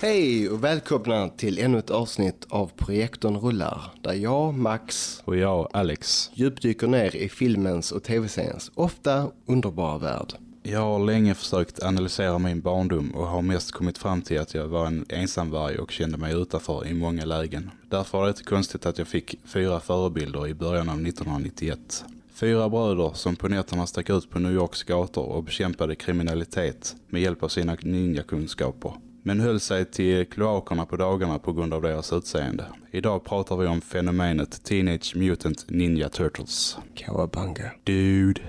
Hej och välkomna till ännu ett avsnitt av Projektorn rullar. Där jag, Max, Och jag, Alex. djupdyker ner i filmens och tv-seriens ofta underbara värld. Jag har länge försökt analysera min barndom och har mest kommit fram till att jag var en ensamvarg och kände mig utanför i många lägen. Därför var det inte konstigt att jag fick fyra förebilder i början av 1991. Fyra bröder som på nätterna stack ut på New Yorks gator och bekämpade kriminalitet med hjälp av sina ninjakunskaper. Men höll sig till kloakerna på dagarna på grund av deras utseende. Idag pratar vi om fenomenet Teenage Mutant Ninja Turtles. Kawabanga. Dude.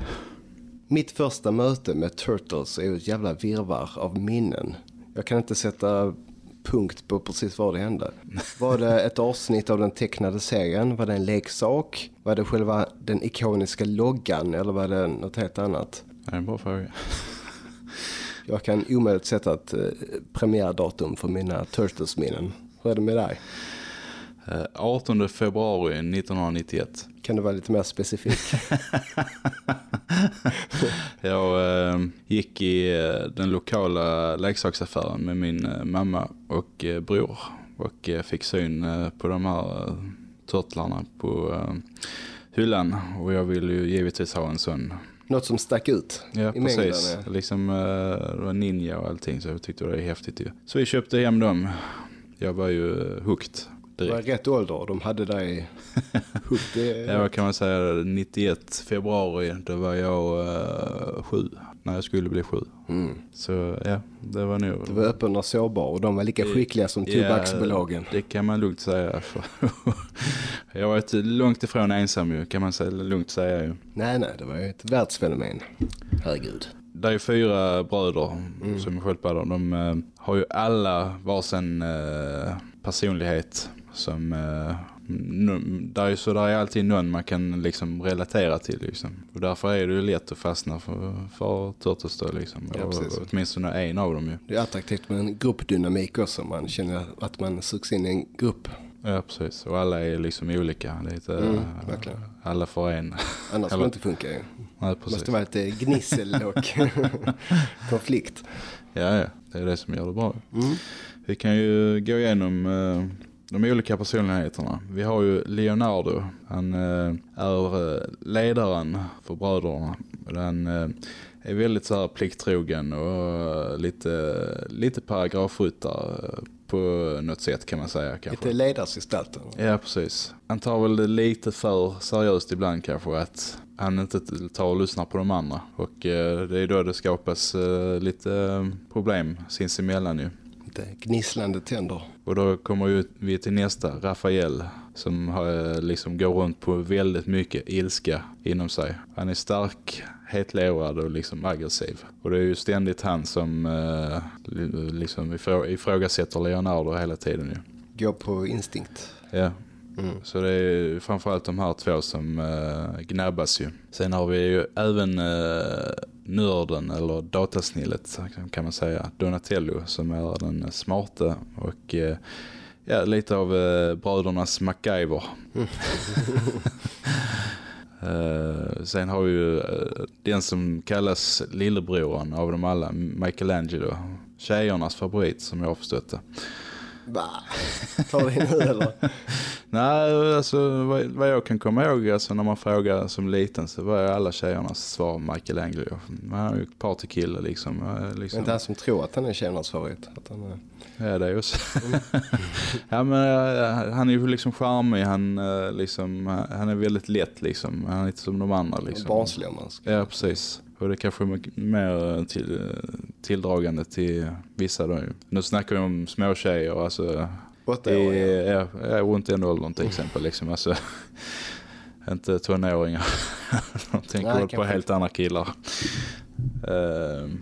Mitt första möte med Turtles är ett jävla virvar av minnen. Jag kan inte sätta punkt på precis vad det hände. Var det ett avsnitt av den tecknade serien? Var det en leksak? Var det själva den ikoniska loggan? Eller var det något helt annat? Det är en bra fråga. Jag kan omöjligt sätta ett eh, premiärdatum för mina Turtles-minnen. Hur är det med dig? Eh, 18 februari 1991. Kan du vara lite mer specifik? Jag eh, gick i eh, den lokala leksaksaffären med min eh, mamma och eh, bror. Och eh, fick syn eh, på de här eh, turtlarna på eh, hyllan. Och jag ville ju givetvis ha en sån. Något som stack ut Ja, i mängden. precis. ja. Liksom, var ninja och allting så jag tyckte det var häftigt ju. Så vi köpte hem dem. Jag var ju eh, hooked Det var rätt ålder. De hade dig hooked. Ja, vad kan man säga? 91 februari, då var jag eh, sju. När jag skulle bli sju. Mm. Så ja, det var nog... Du var öppen och sårbar och de var lika skickliga som tobaksbolagen. Ja, det kan man lugnt säga. jag var ett långt ifrån ensam ju, kan man säga, lugnt säga ju. Nej, nej, det var ju ett världsfenomen. Herregud. Det är ju fyra bröder Mm. som är sköldpaddor. De eh, har ju alla varsin uh, personlighet som... Uh, där är, så där är alltid någon man kan liksom relatera till liksom. Och därför är det ju lätt att fastna för, för Turtles liksom. Ja, och, precis. åtminstone en av dem ju. Det är attraktivt med en gruppdynamik också. Man känner att man sugs in i en grupp. Ja, precis. Och alla är liksom olika. Det inte, Mm, eh, verkligen. alla för en. Annars skulle det inte funka ju. Nej, Det precis. måste vara lite gnissel och konflikt. Ja, ja. Det är det som gör det bra. Mm. Vi kan ju gå igenom eh, de olika personligheterna. Vi har ju Leonardo. Han eh, är eh, ledaren för bröderna. Han eh, är väldigt så här plikttrogen och lite, lite paragrafryttare på något sätt kan man säga kanske. Lite ledarsgestalten. Ja, precis. Han tar väl det lite för seriöst ibland kanske att han inte tar och lyssnar på de andra. Och det är då det skapas lite problem sinsemellan ju. Lite gnisslande tänder. Och då kommer vi till nästa, Rafael, som har, eh, liksom går runt på väldigt mycket ilska inom sig. Han är stark, hetlevrad och liksom aggressiv. Och det är ju ständigt han som eh, li- liksom ifrå- ifrågasätter Leonardo hela tiden ju. Går på instinkt. Ja. Mm. Så det är framförallt de här två som uh, gnabbas ju. Sen har vi ju även uh, nörden eller datasnillet kan man säga. Donatello som är den smarte och eh, ja, lite av uh, brödernas MacGyver. Eh, sen har vi ju eh, den som kallas lillebroren av dem alla, Michelangelo. Tjejernas favorit som jag har förstått det. Va? Tar det nu eller? Nej, alltså vad, vad jag kan komma ihåg alltså, när man frågar som liten så var alla tjejernas svar Michelangelo. Man är ju partykille liksom. eh, Det är liksom. han som tror att han är tjejernas favorit. Att han är... Ja, det är ju så. ja, men eh, han är ju liksom charmig. Han, eh, liksom, han är väldigt lätt liksom. Han är inte som de andra liksom. barnslig om man ska. Ja, precis. Och det kanske är mer till, tilldragande till vissa då. Nu snackar vi om små tjejer, alltså Åtta år, i, ja. ja, runt den åldern till exempel. Liksom. Alltså, inte tonåringar. De tänker väl på helt andra killar. Ehm,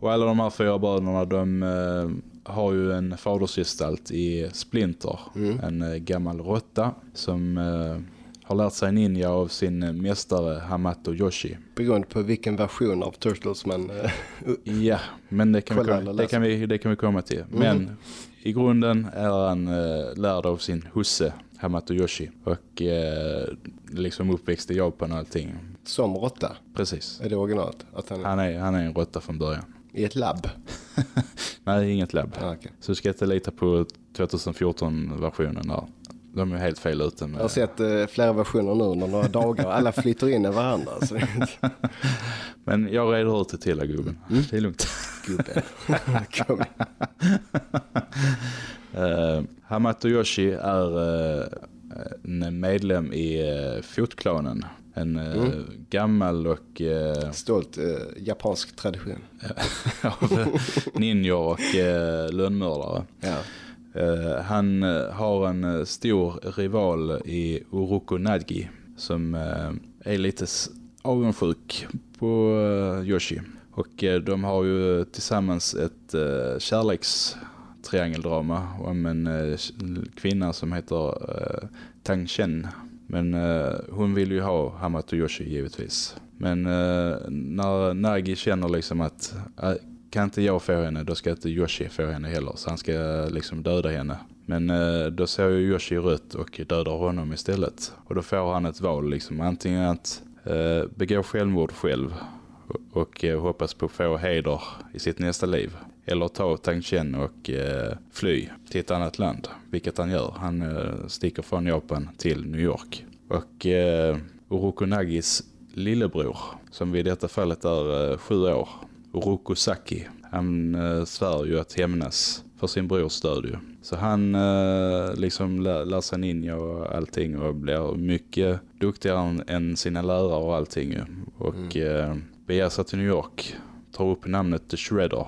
och alla de här fyra bröderna, de eh, har ju en fadersgestalt i Splinter. Mm. En eh, gammal råtta som eh, har lärt sig ninja av sin eh, mästare Hamato Yoshi. Beroende på vilken version av Turtles man... eh, Ja, men det kan, vi, det kan, vi, det kan vi komma till. Men i grunden är han eh, lärd av sin husse Hamato Yoshi. Och eh, liksom uppväxt i Japan och allting. som råtta. Precis. Är det originalet? Att han är Han är, han är en råtta från början. i ett labb. Nej, inget labb. Ah, okay. Så du ska inte lita på 2014-versionen där. De är helt fel ute. Med... Jag har sett eh, flera versioner nu under några dagar. Alla flyttar in i varandra. Så. Men jag reder ut det till dig gubben. Mm. Det är lugnt. Gubben. Kom. uh, Hamato Yoshi är uh, en medlem i uh, fotklanen. En mm. gammal och... Uh, Stolt uh, japansk tradition. av ninja och uh, lönnmördare. Ja. Eh, han eh, har en eh, stor rival i Uruko Nadgi som är lite avundsjuk på Yoshi. Och de har ju tillsammans ett kärlekstriangeldrama om en kvinna som heter Tang Chen. Men hon vill ju ha Hamato Yoshi givetvis. Men när Nagi känner liksom att kan inte jag få henne, då ska inte Yoshi få henne heller. Så han ska liksom döda henne. Men eh, då ser ju Yoshi rött och dödar honom istället. Och då får han ett val liksom. Antingen att eh, begå självmord själv och, och eh, hoppas på att få heder i sitt nästa liv. Eller ta Tang Chen och eh, fly till ett annat land. Vilket han gör. Han eh, sticker från Japan till New York. Och eh, Urokonagis lillebror, som vid detta fallet är eh, sju år, Rokosaki. Han eh, svär ju att hämnas för sin brors död ju. Så han eh, liksom lär, lär sig ninja och allting och blir mycket duktigare än sina lärare och allting ju. Och mm. eh, beger sig till New York, tar upp namnet The Shredder.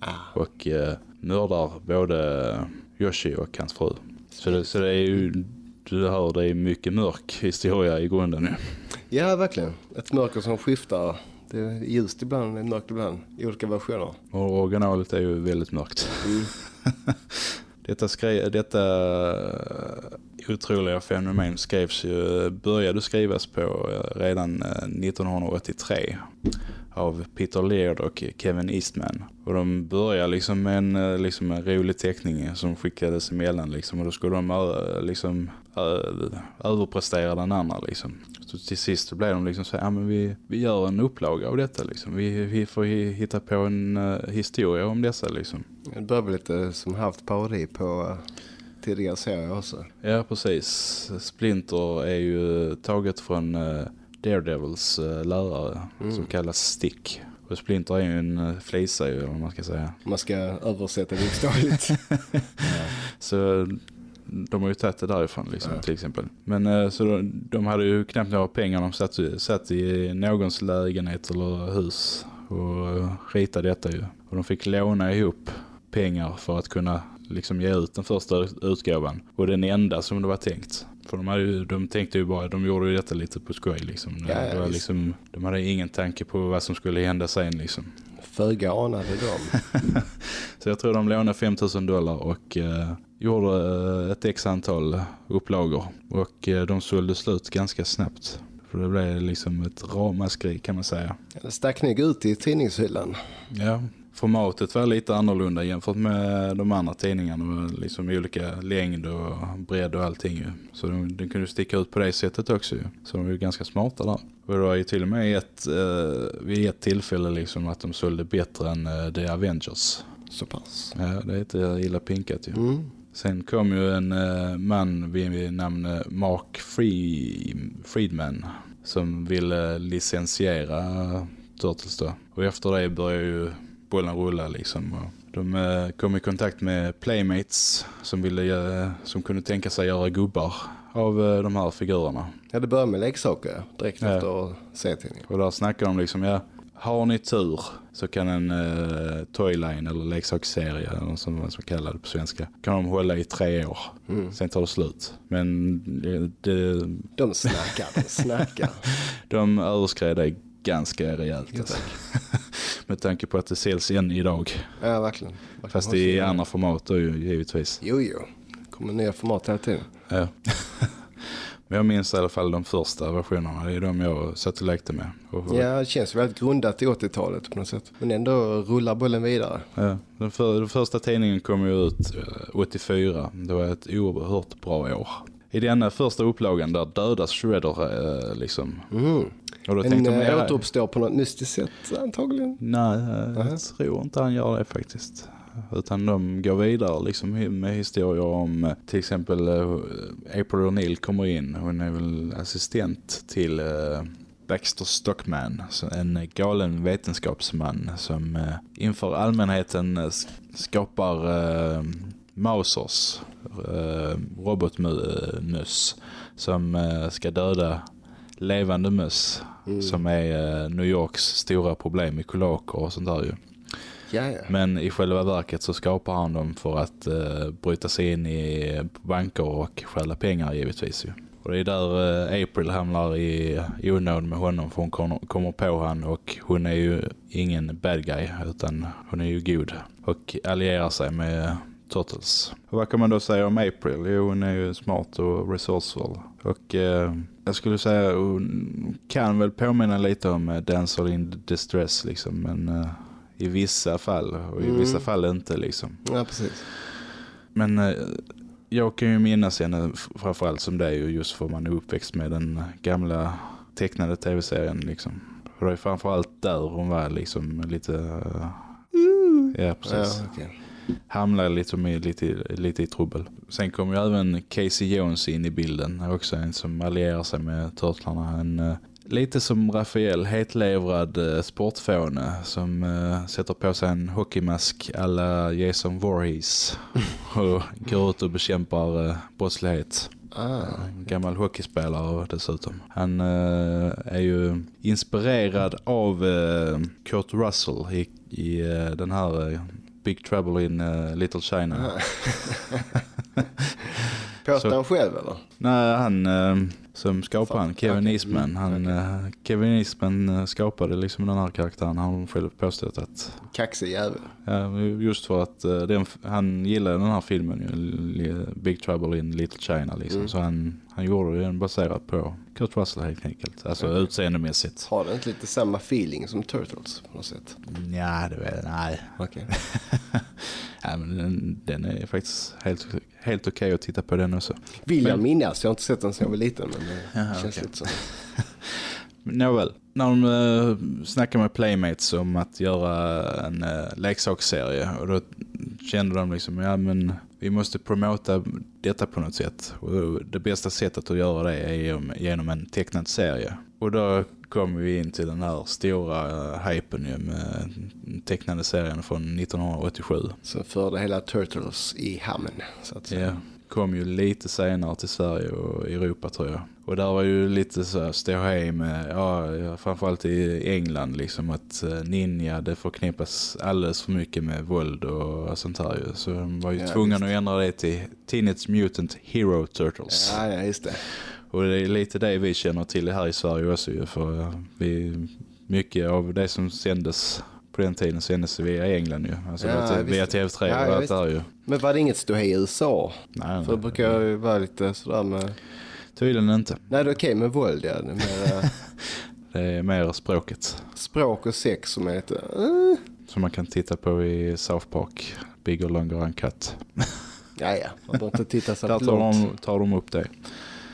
Ah. Och eh, mördar både Yoshi och hans fru. Så det, så det är ju, du hör, det är mycket mörk historia i grunden nu. Ja, verkligen. Ett mörker som skiftar det är ljust ibland, mörkt ibland i olika versioner. Och originalet är ju väldigt mörkt. Mm. detta, detta otroliga fenomen skrevs ju, började skrivas på redan 1983 av Peter Laird och Kevin Eastman. Och de började liksom med en, liksom en rolig teckning som skickades emellan liksom. Och då skulle de liksom överprestera den andra liksom. Så till sist blev de liksom så ja men vi, vi gör en upplaga av detta liksom. Vi, vi får hitta på en uh, historia om dessa liksom. Det börjar väl lite som haft parodi på uh, tidigare serier också. Ja precis. Splinter är ju taget från uh, Daredevils uh, lärare mm. som kallas Stick. Och Splinter är ju en flisa ju, om man ska säga. Man ska översätta bokstavligt. ja. Så de har ju tagit det därifrån liksom, ja. till exempel. Men uh, så de, de, hade ju knappt några pengar de satt, satt i någons lägenhet eller hus och ritade detta ju. Och de fick låna ihop pengar för att kunna liksom ge ut den första utgåvan. Och den enda som det var tänkt. För de, hade ju, de tänkte ju bara, de gjorde ju detta lite på skoj liksom. Ja, det var liksom de hade ingen tanke på vad som skulle hända sen liksom. Föga anade de. så jag tror de lånade 5000 dollar och eh, gjorde eh, ett x antal upplagor. Och eh, de sålde slut ganska snabbt. För det blev liksom ett ramaskri kan man säga. Det stack nog ut i tidningshyllan. Ja, formatet var lite annorlunda jämfört med de andra tidningarna. Liksom olika längd och bredd och allting. Ju. Så den, den kunde sticka ut på det sättet också. Ju. Så de var ju ganska smarta där. Och det var ju till och med ett, eh, vid ett tillfälle liksom att de sålde bättre än eh, The Avengers. Så pass. Ja, det är inte illa pinkat ju. Mm. Sen kom ju en eh, man vid namn eh, Mark Friedman som ville licensiera Turtles då. Och efter det började ju bollen rulla liksom. De eh, kom i kontakt med Playmates som, ville, som kunde tänka sig göra gubbar av de här figurerna. Ja, det började med leksaker direkt ja. efter serietidningen. Och där snackade de liksom, ja, har ni tur så kan en uh, toyline eller leksaksserie som man ska kalla det på svenska kan de hålla i tre år. Mm. Sen tar det slut. Men det, de snackar, de snackar. de överskred det ganska rejält. Yes. Med tanke på att det säljs än idag. Ja, verkligen. verkligen. Fast i andra format då givetvis. Jo, jo. kommer nya format hela tiden. Ja. Men jag minns i alla fall de första versionerna. Det är de jag satt och lekte med. Ja, det känns väldigt grundat i 80-talet på något sätt. Men ändå rullar bollen vidare. Ja, den, för, den första tidningen kom ju ut 84. Eh, det var ett oerhört bra år. I denna första upplagan där dödas Shredder eh, liksom. Mm. Och då en äh, återuppstår på något mystiskt sätt antagligen? Nej, jag tror inte han gör det faktiskt. Utan de går vidare liksom med historier om eh, till exempel eh, April O'Neil kommer in. Hon är väl assistent till eh, Baxter Stockman, en galen vetenskapsman som inför allmänheten skapar Mausers, robotmöss som ska döda levande möss Mm. som är New Yorks stora problem med kulaker och sånt där ju. Ja, ja. Men i själva verket så skapar han dem för att eh, bryta sig in i banker och stjäla pengar givetvis ju. Och det är där eh, April hamnar i, i onåd med honom för hon kommer, kommer på han och hon är ju ingen bad guy utan hon är ju god och allierar sig med Turtles. Och vad kan man då säga om April? Jo, hon är ju smart och resourceful. Och eh, jag skulle säga hon kan väl påminna lite om eh, Dancel in Distress liksom, men eh, i vissa fall och i Mm. vissa fall inte liksom. ja, precis. Men eh, jag kan ju minnas henne f- framförallt som det är ju just för man är uppväxt med den gamla tecknade tv-serien liksom. Och det är framförallt där hon var liksom lite... eh, ja, precis. Ja, okej. Hamnade liksom i, lite, lite i trubbel. Sen kommer ju även Casey Jones in i bilden. Också en som allierar sig med Turtlarna. En, eh, lite som Rafael, hetlevrad uh, sportfåne som eh, sätter på sig en hockeymask alla Jason Voorhees och går ut och bekämpar uh, brottslighet. Ah, En gammal hockeyspelare dessutom. Han eh, är ju inspirerad av eh, Kurt Russell i, i eh, den här eh, Big Trouble in eh, Little China. Påstår Så- han själv eller? Nej, han eh, som skapade han, Kevin okej. Eastman. Han, eh, Kevin Eastman skapade liksom den här karaktären. Han själv påstått att Kaxig jävel. Just för att eh, den, han gillade den här filmen Big Trouble in Little China liksom. Mm. Så han, han gjorde den baserat på Kurt Russell helt enkelt. Alltså Okej. utseendemässigt. Har den inte lite samma feeling som Turtles på något sätt? Ja, det vet nej. Okej. ja, men den, den är faktiskt helt, helt okej att titta på den också. Vill jag minnas, jag har inte sett den sedan jag var liten men det Jaha, känns okej. lite så. Nåväl, när de uh, snackar med Playmates om att göra en uh, leksaksserie och då kände de liksom, ja men vi måste promota detta på något sätt. Och det bästa sättet att göra det är genom, en tecknad serie. Och då kom vi in till den här stora uh, hypen ju med tecknade serien från 1987. Så förde hela Turtles i hamn så att säga. Ja, kom ju lite senare till Sverige och Europa tror jag. Och där var ju lite så ståhej med, ja, framförallt i England liksom att eh, ninja det förknippas alldeles för mycket med våld och sånt här ju. Så de var ju Ja, tvungna att ändra det till Teenage Mutant Hero Turtles. Ja, ja, just det. Och det är lite det vi känner till här i Sverige också ju, för eh, vi, mycket av det som sändes på den tiden sändes via England ju. Alltså Ja, via- via visst. TV3 Ja, och allt där ju. Men var det inget ståhej i USA? Nej, För det nej, brukar ju vara lite sådär med... tydligen inte. Nej, det är okej med våld, ja. Mer, eh, Det är mer språket språk och sex som är lite... eh, som man kan titta på i South Park. Bigger, longer, uncut. Ja, ja. Man behöver inte titta så Där tar de, tar de upp det.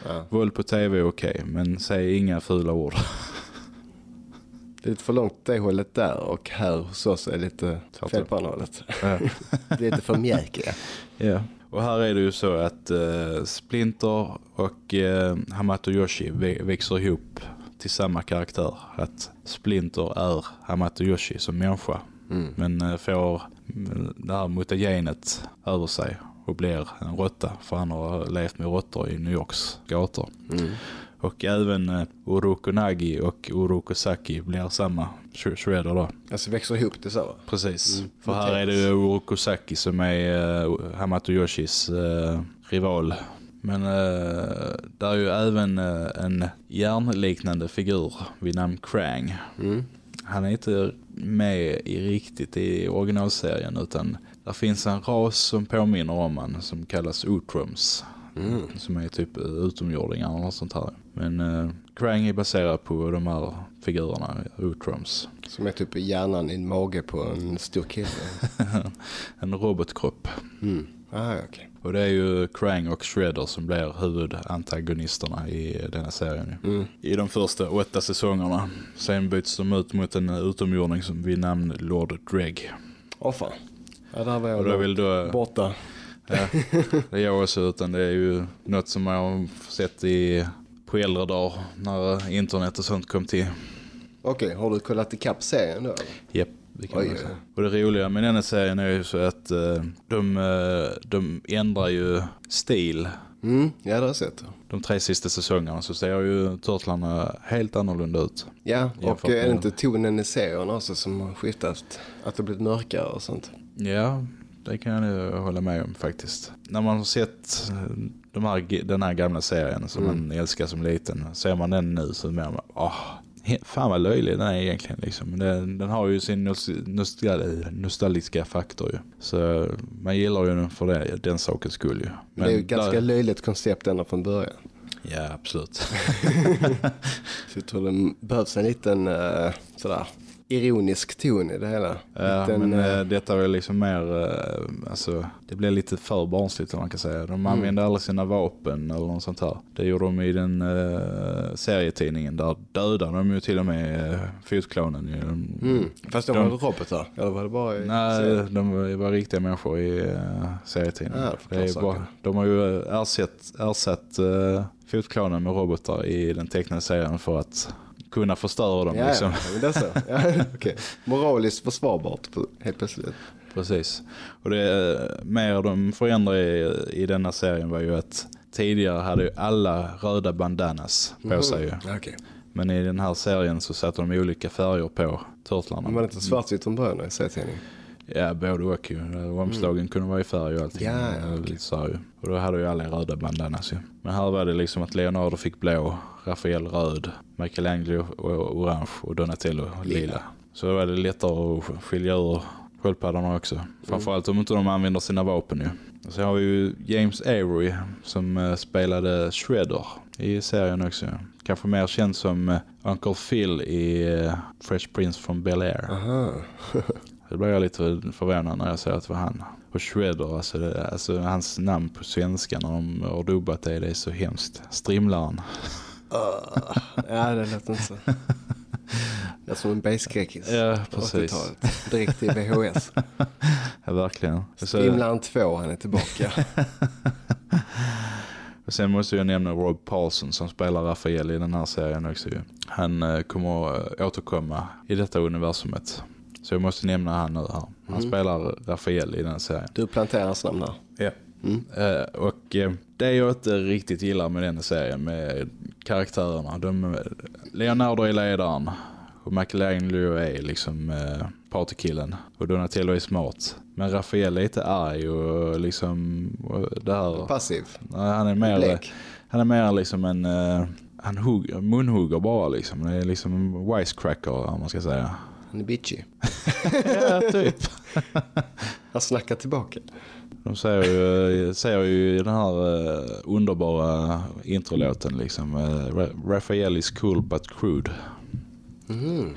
Ja. Våld på tv är okej, men säg inga fula ord. Lite för långt det hållet där och här hos oss är lite fel på andra hållet. Ja. Det är lite för mjäkiga. Ja. Och här är det ju så att eh, Splinter och eh, Hamato Yoshi vä- växer ihop till samma karaktär. Att Splinter är Hamato Yoshi som människa. Mm. Men eh, får mm, det här mutagenet över sig och blir en råtta. För han har levt med råttor i New Yorks gator. Mm. Och även eh, Urokonagi och Urokosaki blir samma sh- shredder då. Alltså växer ihop det så. va? Precis. Mm. För här är det Urokosaki som är uh, Hamato Yoshis eh, rival. Men uh, där är ju även eh, en järnliknande figur vid namn Krang. Mm. Han är inte med i riktigt i originalserien utan där finns en ras som påminner om han som kallas Utrums. Mm. Som är typ utomjordingar eller något sånt här. Men uh, Krang är baserad på de här figurerna, Utrums. Som är typ hjärnan i en mage på en stor kille. en robotkropp. Mm. Ah, okej. Och det är ju Krang och Shredder som blir huvudantagonisterna i denna serien. Mm. I de första åtta säsongerna. Sen byts de ut mot en utomjording som vid namn Lord Dreg. Åh fan. Ja, där var jag Och då vill då, borta. Ja, det är jag också utan det är ju något som jag har sett i, på äldre dagar när internet och sånt kom till. Okej, har du kollat ikapp serien då? Japp, det kan Oj. Och det roliga med den här serien är ju så att eh, de, eh, de ändrar ju stil. Mm, ja det har jag sett. De tre sista säsongerna så ser ju turtlarna helt annorlunda ut. Ja, och är det inte tonen i serien också som har skiftat? Att det blivit mörkare och sånt? Ja, det kan jag nu hålla med om faktiskt. När man har sett eh, de här, den här gamla serien som Mm. man älskar som liten, ser man den nu så menar man, åh, fan vad löjlig den är egentligen. Liksom. Den, den har ju sin nos- nostal nostalgiska faktor ju. Så man gillar ju den för det, den sakens skull ju. Men det är ju ett ganska där- löjligt koncept ända från början. Ja, absolut. Så jag tror det behövs en liten uh, sådär ironisk ton i det hela. Ja, Liten, men eh, detta är liksom mer, eh, alltså, det blir lite för barnsligt om man kan säga. Mm. De använder aldrig sina vapen eller något sånt här. Det gjorde de i den uh, serietidningen, där dödade de ju till och med uh, fotklonen. De, mm. Fast de de- var robotar? Eller var det bara i Nej, serien? de var- riktiga människor i uh, serietidningen. Ja, bara, de har ju ersatt, ersatt uh, fotklonen med robotar i den tecknade serien för att kunna förstöra dem. Ja, liksom. ja, det är så. Ja, okej. Moraliskt försvarbart helt plötsligt. Precis. Och det är mer de förändrar i, i denna serien var ju att tidigare hade ju alla röda bandanas på sig ju. Mhm. Okej. Men i den här serien så satte de olika färger på turtlarna. Men var det inte svartvitt från början i serietidningen? Ja, både och ju. Omslagen kunde vara i färg och allting. Mm. Ja, okej. lite så här. Och då hade ju alla röda bandanas ju. Men här var det liksom att Leonardo fick blå, Rafael röd, Michelangelo och orange och Donatello lila. Lila. Så då var det lättare att skilja ur sköldpaddorna också. Framförallt om inte de använder sina vapen ju. Och så har vi ju James Avery som eh, spelade Shredder i serien också. Kanske mer känd som eh, Uncle Phil i eh, Fresh Prince from Bel-Air. Det blev jag lite förvånad när jag såg att det var han. Och Shredder, alltså, det, alltså hans namn på svenska när de har dubbat det, det är så hemskt. Strimlaren. Ah, ja, det lät inte så. Det är som en basskräckis. Ja, precis. 80-talet. Direkt i VHS. Ja, verkligen. Strimlaren 2, han är tillbaka. och sen måste jag nämna Rob Paulson som spelar Rafael i den här serien också. Han eh, kommer eh, återkomma i detta universumet. Så jag måste nämna han nu här. Han Mm. spelar Rafael i den serien. Du planterar hans namn här. Ja. Mm. Eh, och eh, det jag inte riktigt gillar med den serien med karaktärerna. De, Leonardo är ledaren och Michelangelo är liksom eh, partykillen och Donatello är smart. Men Rafael är lite arg och liksom och det här. Passiv. Han är mer, Blek. han är mer liksom en eh, han hugger, munhugger bara liksom. Det är liksom en wisecracker om man ska säga. Han är bitchy. ja, typ. Han snackar tillbaka. De säger ju, säger ju i den här eh, underbara introlåten liksom uh, Raphael is cool but crude. Mhm.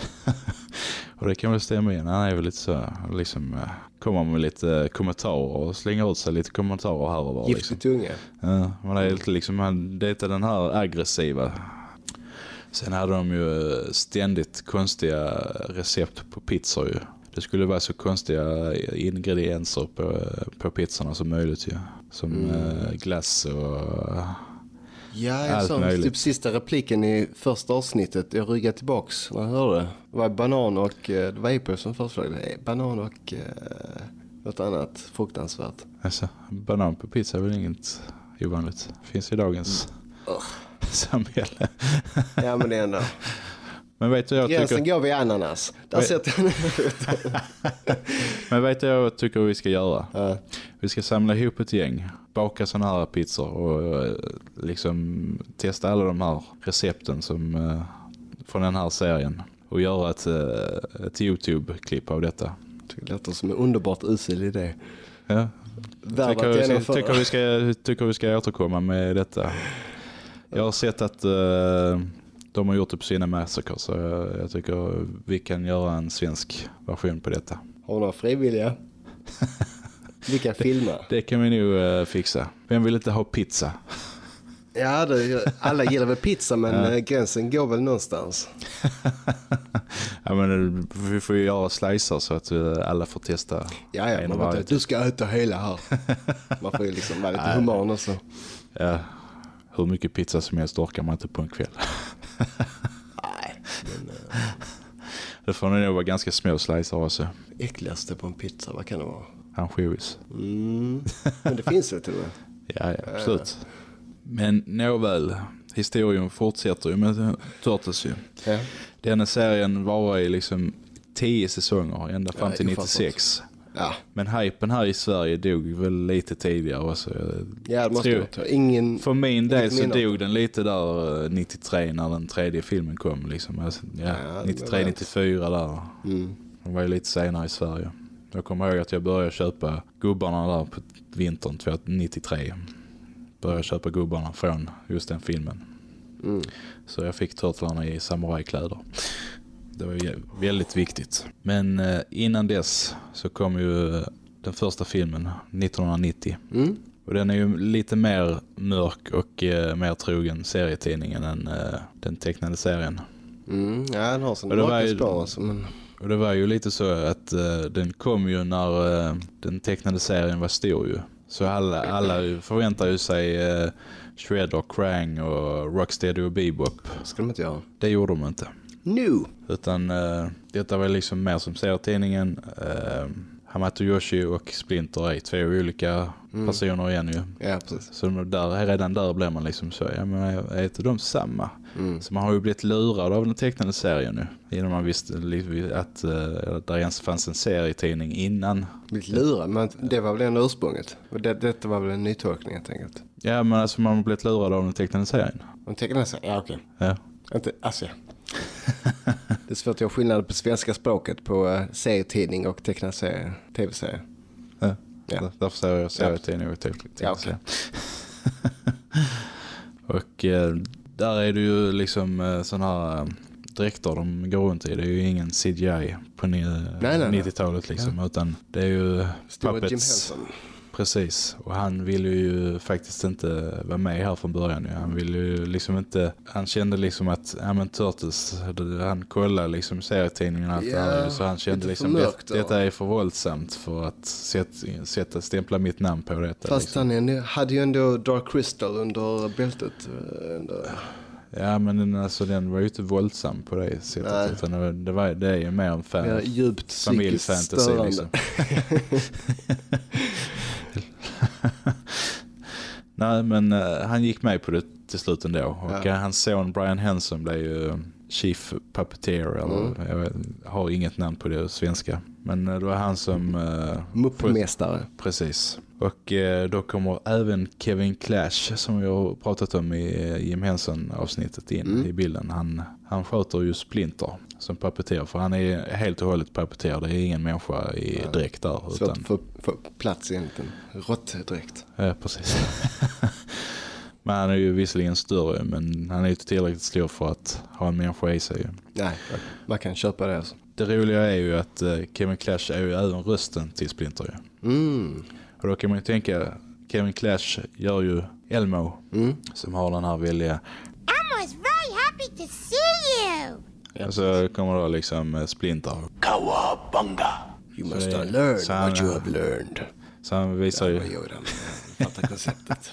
Och det kan väl stämma in. Han är väl lite så liksom uh, kommer med lite kommentarer och slänger ut sig lite kommentarer här och var liksom. Giftigt unga. Ja, men det är inte liksom det är inte den här aggressiva. Sen hade de ju eh, ständigt konstiga recept på pizzor ju. Det skulle vara så konstiga ingredienser på, på pizzorna som möjligt ju. Som Mm. eh, glass och... Ja, jag sa typ sista repliken i första avsnittet. Jag ryggade tillbaks när jag hörde det. Det var banan och, eh, det var April som föreslog det. Banan och eh, något annat fruktansvärt. Alltså, banan på pizza är väl inget ovanligt. Finns i dagens Ugh. samhälle. Ja men det ändå. Men vet du jag Gränsen tycker, går vid ananas. Där Oj. sätter jag men vet du jag tycker vi ska göra? Ja. Vi ska samla ihop ett gäng, baka sådana här pizzor och eh, liksom testa alla de här recepten som eh, från den här serien och göra ett, eh, ett YouTube-klipp av detta. Det låter som en underbart usel idé. Ja, tycker, vi ska, tycker, vi ska, tycker vi ska återkomma med detta. Jag har sett att eh, de har gjort det på sina Massacre så jag, jag tycker vi kan göra en svensk version på detta. Har du några frivilliga? Vilka filmer? Det kan vi nog eh, fixa. Vem vill inte ha pizza? Ja, det, alla gillar väl pizza men Ja. eh, gränsen går väl någonstans. ja, men vi får ju göra slicer så att alla får testa. Ja, ja, man vet att du ska äta hela här. Man får ju liksom vara lite human också. Ja, hur mycket pizza som helst orkar man inte på en kväll. Nej, men Det får nog vara ganska små slicer också. äckligaste på en pizza, vad kan det vara? Ansjovis. Mm. Men det finns väl till och med. Ja, ja, absolut. Men nåväl, historien fortsätter ju med Turtles ju. Ja. Denna serien var i liksom tio säsonger ända fram till ofattbart. 96. Ja, Men hypen här i Sverige dog väl lite tidigare. Jag ja det måste tror- jag. Ingen... För min del så dog den lite där eh, 93 när den tredje filmen kom. Liksom. Alltså, ja, Ja, det 93, var 94 där. Mm. Den var ju lite senare i Sverige. Jag kommer ihåg att jag började köpa gubbarna där på vintern 93. Började köpa gubbarna från just den filmen. Mm. Så jag fick turtlarna i samurajkläder. Det var ju väldigt viktigt. Men eh, innan dess så kom ju eh, den första filmen 1990. Mm. Och den är ju lite mer mörk och eh, mer trogen serietidningen än eh, den tecknade serien. Mm. Ja, den har ju- spår alltså, men... Och det var ju lite så att eh, den kom ju när eh, den tecknade serien var stor ju. Så alla, alla förväntar ju sig eh, Shredder, Krang och Rocksteady och Bebop. ska de inte göra. Det gjorde de inte. Nu! Utan eh, detta var liksom mer som serietidningen. Eh, Hamato Yoshi och Splinter är två olika personer igen ju. Ja, precis. Så där, redan där blir man liksom så, ja men är inte de samma? Mm. Så man har ju blivit lurad av den tecknade serien nu. Innan man visste att uh, där ens fanns en serietidning innan. Blivit lurad, men det var väl ändå ursprunget. Det, detta var väl en nytolkning helt enkelt. Ja men alltså man har blivit lurad av den tecknade serien. De tecknade sig, ja okej. Ja. Inte, alltså ja. Det är svårt att göra skillnad på svenska språket på uh, serietidning och tecknad serie, tv-serie. ja. Ja. Därför säger jag serietidning och tecknad Ja, serie. Och eh, där är det ju liksom uh, sådana här eh, dräkter de går runt i. Det är ju ingen CGI på ni- nej, nej. 90-talet liksom. Utan det är ju Stora Jim puppets. Henson. Precis, och han ville ju faktiskt inte vara med här från början. Han ville ju liksom inte, han kände liksom att, ja men Turtles, han kollade liksom serietidningen och allt det här, Ja, så han kände liksom, det, detta är för våldsamt för att sätta, sätta stämpla mitt namn på detta. Fast liksom. han hade ju ändå Dark Crystal under bältet. eh, Under, Ja men den, alltså, den var ju inte våldsam på det sättet, Nej. utan det, var, det, var, det är ju mer en fan, mer djupt störande. liksom. Nej men eh, han gick med på det till slut ändå. Och Ja. eh, hans son Brian Henson blev ju Chief Puppeteer. Eller, Mm. jag, har inget namn på det svenska. Men eh, det var han som... Uh, Muppmästare. precis. Och eh, då kommer även Kevin Clash som vi har pratat om i eh, Jim Henson avsnittet in Mm. i bilden. Han, han sköter ju Splinter som puppeteer. För han är helt och hållet puppeteer. Det är ingen människa i Ja. dräkt där. Svårt Utan, få, få plats i en liten råttdräkt. Ja, precis. men han är ju visserligen större, men han är ju inte tillräckligt stor för att ha en människa i sig. Nej, man kan köpa det alltså. Det roliga är ju att eh, Kevin Clash är ju även rösten till Splinter. Ju. Mm. Och då kan man ju tänka, Kevin Clash gör ju Elmo, Mm. som har den här vilja. Elmo is very happy to see you. Och så kommer då liksom eh, Splinter. You Så must det- have learned så han- what you have learned. Så han visar ju, fattar konceptet.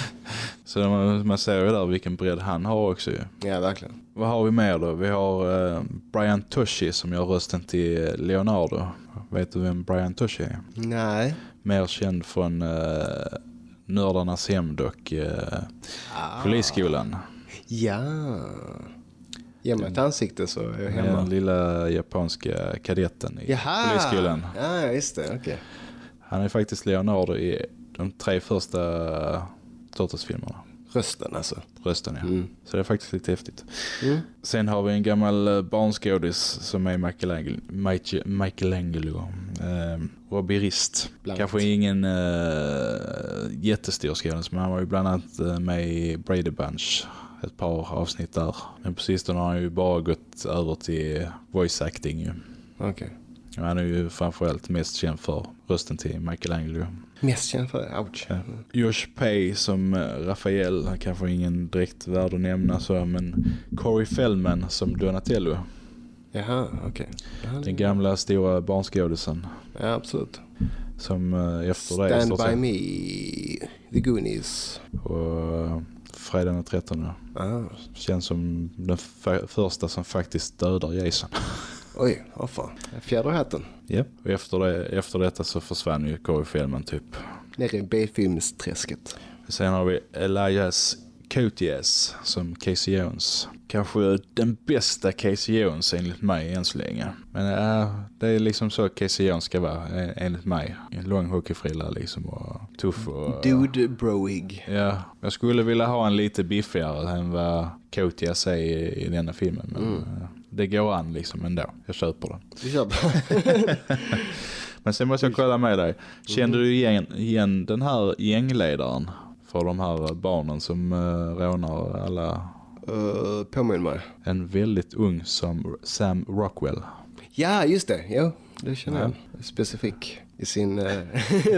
så man, man ser ju där vilken bredd han har också ju. Ja, verkligen. Vad har vi mer då? Vi har eh, Brian Toshi som gör rösten till Leonardo. Vet du vem Brian Toshi är? Nej. Mer känd från uh, Nördarnas hem och uh, Polisskolan. Ja. Ge mig ett ansikte så är jag hemma. Den lilla japanska kadetten i Jaha! Polisskolan. Ja, just det. Okej. Han är faktiskt Leonardo i de tre första Turtles-filmerna. Rösten alltså. Rösten, ja. Mm. Så det är faktiskt lite häftigt. Mm. Sen har vi en gammal eh, barnskådis som är Michelangelo. Mich- Michelangelo. Eh, Robbie Rist. Bland Kanske ingen uh, jättestor skådis men han var ju bland annat eh, med i Brady Bunch. Ett par avsnitt där. Men på sistone har han ju bara gått över till voice acting ju. Okej. Och Han är ju framförallt mest känd för rösten till Michelangelo. Mest känd för? Ouch. Ja. Josh Pay som eh, han kanske ingen direkt värd att nämna så, men Corey Feldman som Donatello. Jaha, okej. Jaha, Den gamla stora barnskådisen Ja, absolut. som eh, efter det Stand by me, The Goonies. och eh, fredag den 13 Ah. känns som den första som faktiskt dödar Jason. Oj, vad fan. Fjäder i hatten. Yep. Och efter, det, efter detta så försvann ju Corey-filmen typ. Nere i B-filmsträsket. Sen har vi Elias Cotias som Casey Jones. Kanske den bästa Casey Jones enligt mig än så länge. Men äh, det är liksom så Casey Jones ska vara en- enligt mig. En lång hockeyfrilla liksom och tuff och... Dude Broig. Ja, jag skulle vilja ha en lite biffigare än vad Cotias är i, i denna filmen. Men Mm. äh, det går an liksom ändå. Jag köper den. Kör på. Men sen måste jag kolla med dig. Kände du igen, igen den här gängledaren för de här barnen som uh, rånar alla? Uh, påminn mig. En väldigt ung som Sam Rockwell. Ja, just det. Jo, det känner jag. Specifik i sin eh,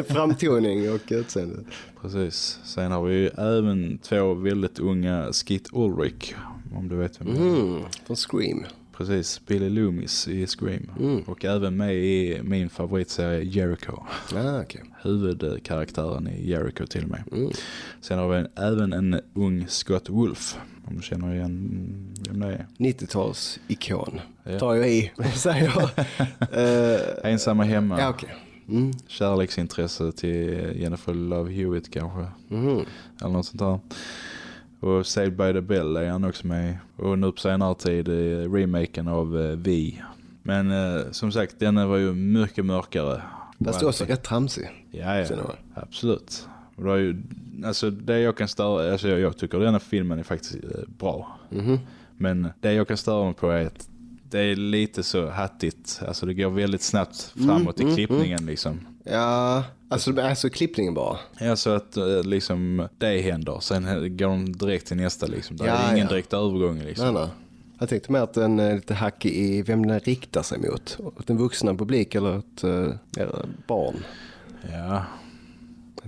framtoning och utseende. Precis. Sen har vi ju även två väldigt unga Skit Ulrich. Om du vet vem. Mm, från Scream. Precis. Billy Loomis i Scream. Mm. Och även med i min favoritserie Jericho. Ah, okej. Huvudkaraktären i Jericho till och med. Mm. Sen har vi en, även en ung Scott Wolf. Om du känner igen vem det är. 90-tals-ikon. Ja. Tar jag i, säger jag. uh, Ensamma hemma. ja, okej. Mm. Kärleksintresse till Jennifer Love Hewitt kanske. Mm. Eller något sånt där. Och Saved by the Bell är han också med. Och nu på senare tid remaken av eh, Vi. Men eh, som sagt, denna var ju mycket mörkare. Fast Och också rätt tramsig. Ja, ja. Absolut. Och det ju, alltså det jag kan störa, alltså jag, jag tycker den här filmen är faktiskt eh, bra. Mhm. Men det jag kan störa mig på är att det är lite så hattigt. Alltså det går väldigt snabbt framåt Mm, i klippningen liksom. Ja, alltså, det är så klippningen bara. Ja, så att eh, liksom det händer. Sen går de direkt till nästa liksom. Det Ja, är ingen ja. direkt övergång liksom. Nej, nej. Jag tänkte mer att den är lite hackig i vem den riktar sig mot. Åt en vuxna publik eller ett eh, eller barn. Ja,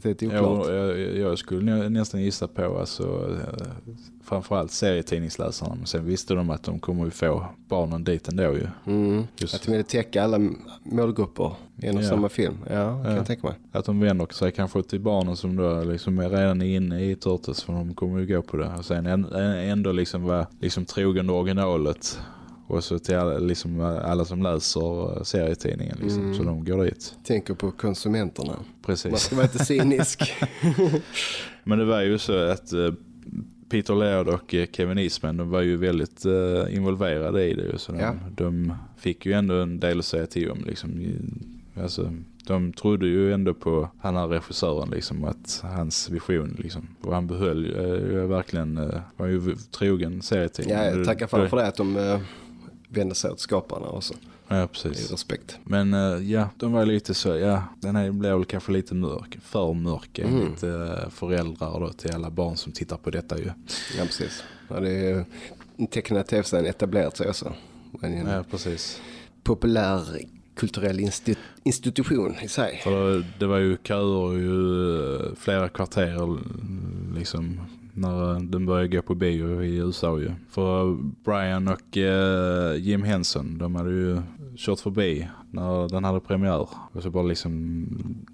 det är oklart. jag, jag, jag skulle nä- nästan gissa på alltså, eh, framförallt serietidningsläsarna. Men sen visste de att de kommer ju få barnen dit ändå ju. Mm. Just- Att de ville täcka alla målgrupper i en och Ja. samma film. Ja, kan Ja. jag tänka mig. Att de vänder sig kanske till barnen som då liksom är redan inne i Turtles för de kommer ju gå på det. Och sen än- ändå liksom vara liksom trogen originalet. Och så till alla, liksom alla som läser serietidningen liksom. Så de går dit. Tänker på konsumenterna. Man Precis. ska vara lite cynisk. Men det var ju så att eh, Peter Laird och eh, Kevin Eastman de var ju väldigt eh, involverade i det. Så de, Ja. de fick ju ändå en del att säga till om. Liksom. Alltså, de trodde ju ändå på han här regissören liksom, att hans vision liksom. Och han behöll eh, verkligen, eh, var ju trogen serietidning. ja, jag tackar fan för det att de uh, vände sig åt skaparna också. Ja, I precis. respekt. Men eh, ja, de var lite så, ja, den här blev väl kanske lite mörk, för mörk Mm. enligt eh, föräldrar då till alla barn som tittar på detta ju. Ja, precis. Ja, det är en tecknad tv-serien etablerat sig också. En Ja, precis. populär kulturell insti- institution i sig. För det, det var ju köer ju eh, flera kvarter liksom när den började gå på bio i USA ju. För Brian och eh, Jim Henson, de hade ju kört förbi när den hade premiär. Och så bara liksom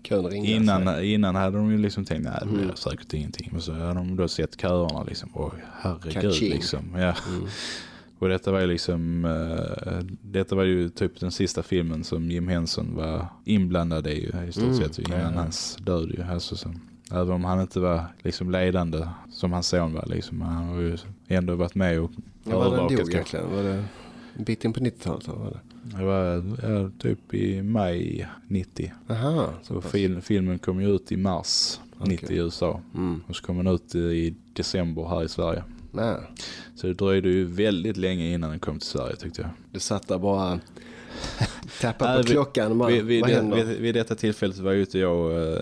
Kön ringde. innan, sig. innan hade de ju liksom tänkt nej det blir Mm. säkert ingenting. Men så hade de då sett köerna liksom. Oj herregud liksom. Ja. Mm. Och detta var ju liksom, eh, detta var ju typ den sista filmen som Jim Henson var inblandad i i stort Mm, sett innan ja, ja. hans död ju. Alltså, så, även om han inte var liksom ledande som hans son var liksom, han har ju ändå varit med och Ja, var den övervakat dog egentligen? Var det en bit in på 90-talet? Det? Var ja, typ i maj 90. Aha, så film, filmen kom ju ut i mars 90 i USA. Mm. Och så kom den ut i december här i Sverige. Nej, Så det dröjde ju väldigt länge innan den kom till Sverige tyckte jag. du satt där bara tappade Nej, på vi- klockan bara, vid, vid, vad händer? vid, vid detta tillfället var ju inte jag uh,